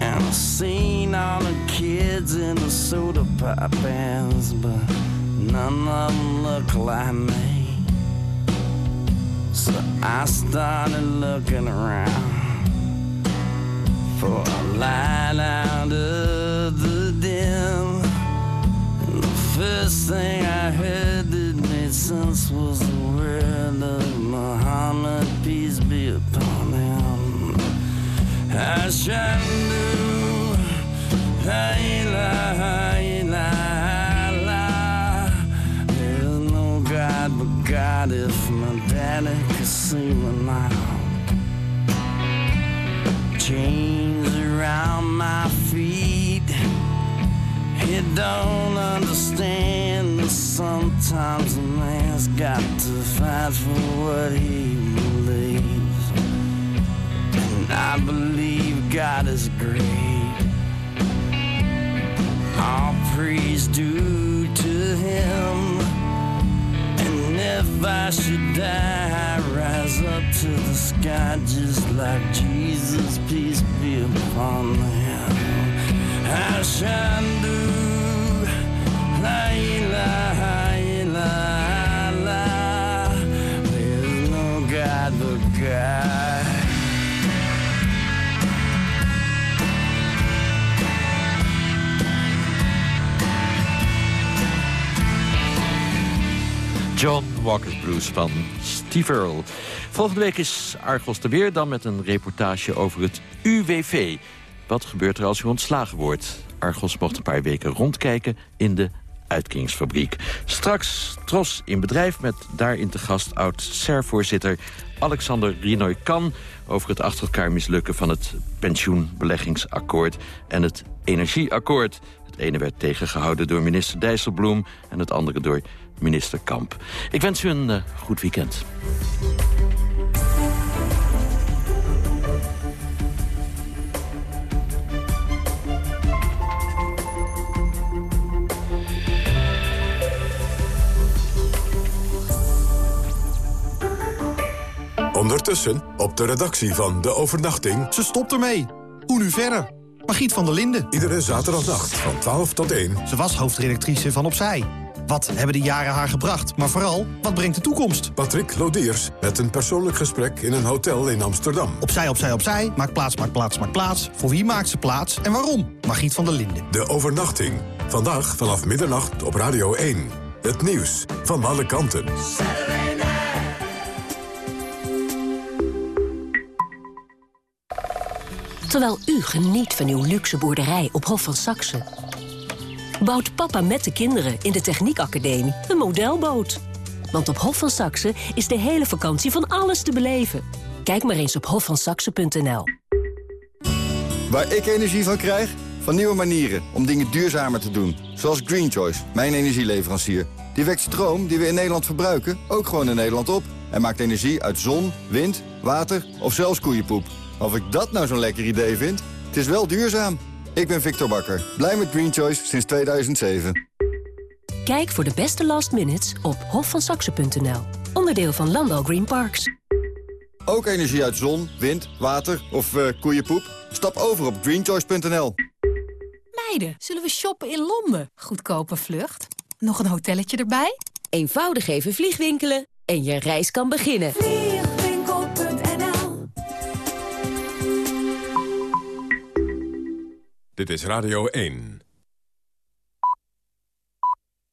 And I've seen all the kids in the soda pop bands, but none of them look like me. So I started looking around for a light out of the dim. And the first thing I heard that made sense was the word of Muhammad, peace be upon him. Do, la ilaha illallah. There's no God but God if my daddy could see me now. Chains around my feet. He don't understand sometimes a man's got to fight for what he believes. And I believe God is great. All praise due to Him. And if I should die, rise up to the sky just like Jesus. Peace be upon Him. Do la ilaha illallah. There's no God but God. John Walker Blues van Steve Earle. Volgende week is Argos er weer, dan met een reportage over het UWV. Wat gebeurt er als u ontslagen wordt? Argos mocht een paar weken rondkijken in de uitkingsfabriek. Straks Tros in bedrijf met daarin te gast oud-SER-voorzitter Alexander Rinoy-Kan... over het achter elkaar mislukken van het pensioenbeleggingsakkoord en het energieakkoord. Het ene werd tegengehouden door minister Dijsselbloem en het andere door minister Kamp. Ik wens u een uh, goed weekend. Ondertussen op de redactie van De Overnachting... Ze stopt ermee. Hoe nu verder? Margriet van der Linden. Iedere zaterdagnacht van 12 tot 1. Ze was hoofdredactrice van Opzij. Wat hebben de jaren haar gebracht? Maar vooral, wat brengt de toekomst? Patrick Lodiers met een persoonlijk gesprek in een hotel in Amsterdam. Opzij, opzij, opzij. Maak plaats, maak plaats, maak plaats. Voor wie maakt ze plaats en waarom? Margriet van der Linden. De Overnachting. Vandaag vanaf middernacht op Radio 1. Het nieuws van alle kanten. Terwijl u geniet van uw luxe boerderij op Hof van Saxe... bouwt papa met de kinderen in de Techniekacademie een modelboot. Want op Hof van Saxe is de hele vakantie van alles te beleven. Kijk maar eens op hofvansaxe.nl. Waar ik energie van krijg? Van nieuwe manieren om dingen duurzamer te doen. Zoals Green Choice, mijn energieleverancier. Die wekt stroom die we in Nederland verbruiken ook gewoon in Nederland op. En maakt energie uit zon, wind, water of zelfs koeienpoep. Of ik dat nou zo'n lekker idee vind? Het is wel duurzaam. Ik ben Victor Bakker, blij met Green Choice sinds 2007. Kijk voor de beste last minutes op hofvansaxen.nl. Onderdeel van Landal Green Parks. Ook energie uit zon, wind, water of uh, koeienpoep? Stap over op greenchoice.nl. Meiden, zullen we shoppen in Londen? Goedkope vlucht. Nog een hotelletje erbij? Eenvoudig even vliegwinkelen en je reis kan beginnen. Dit is Radio 1.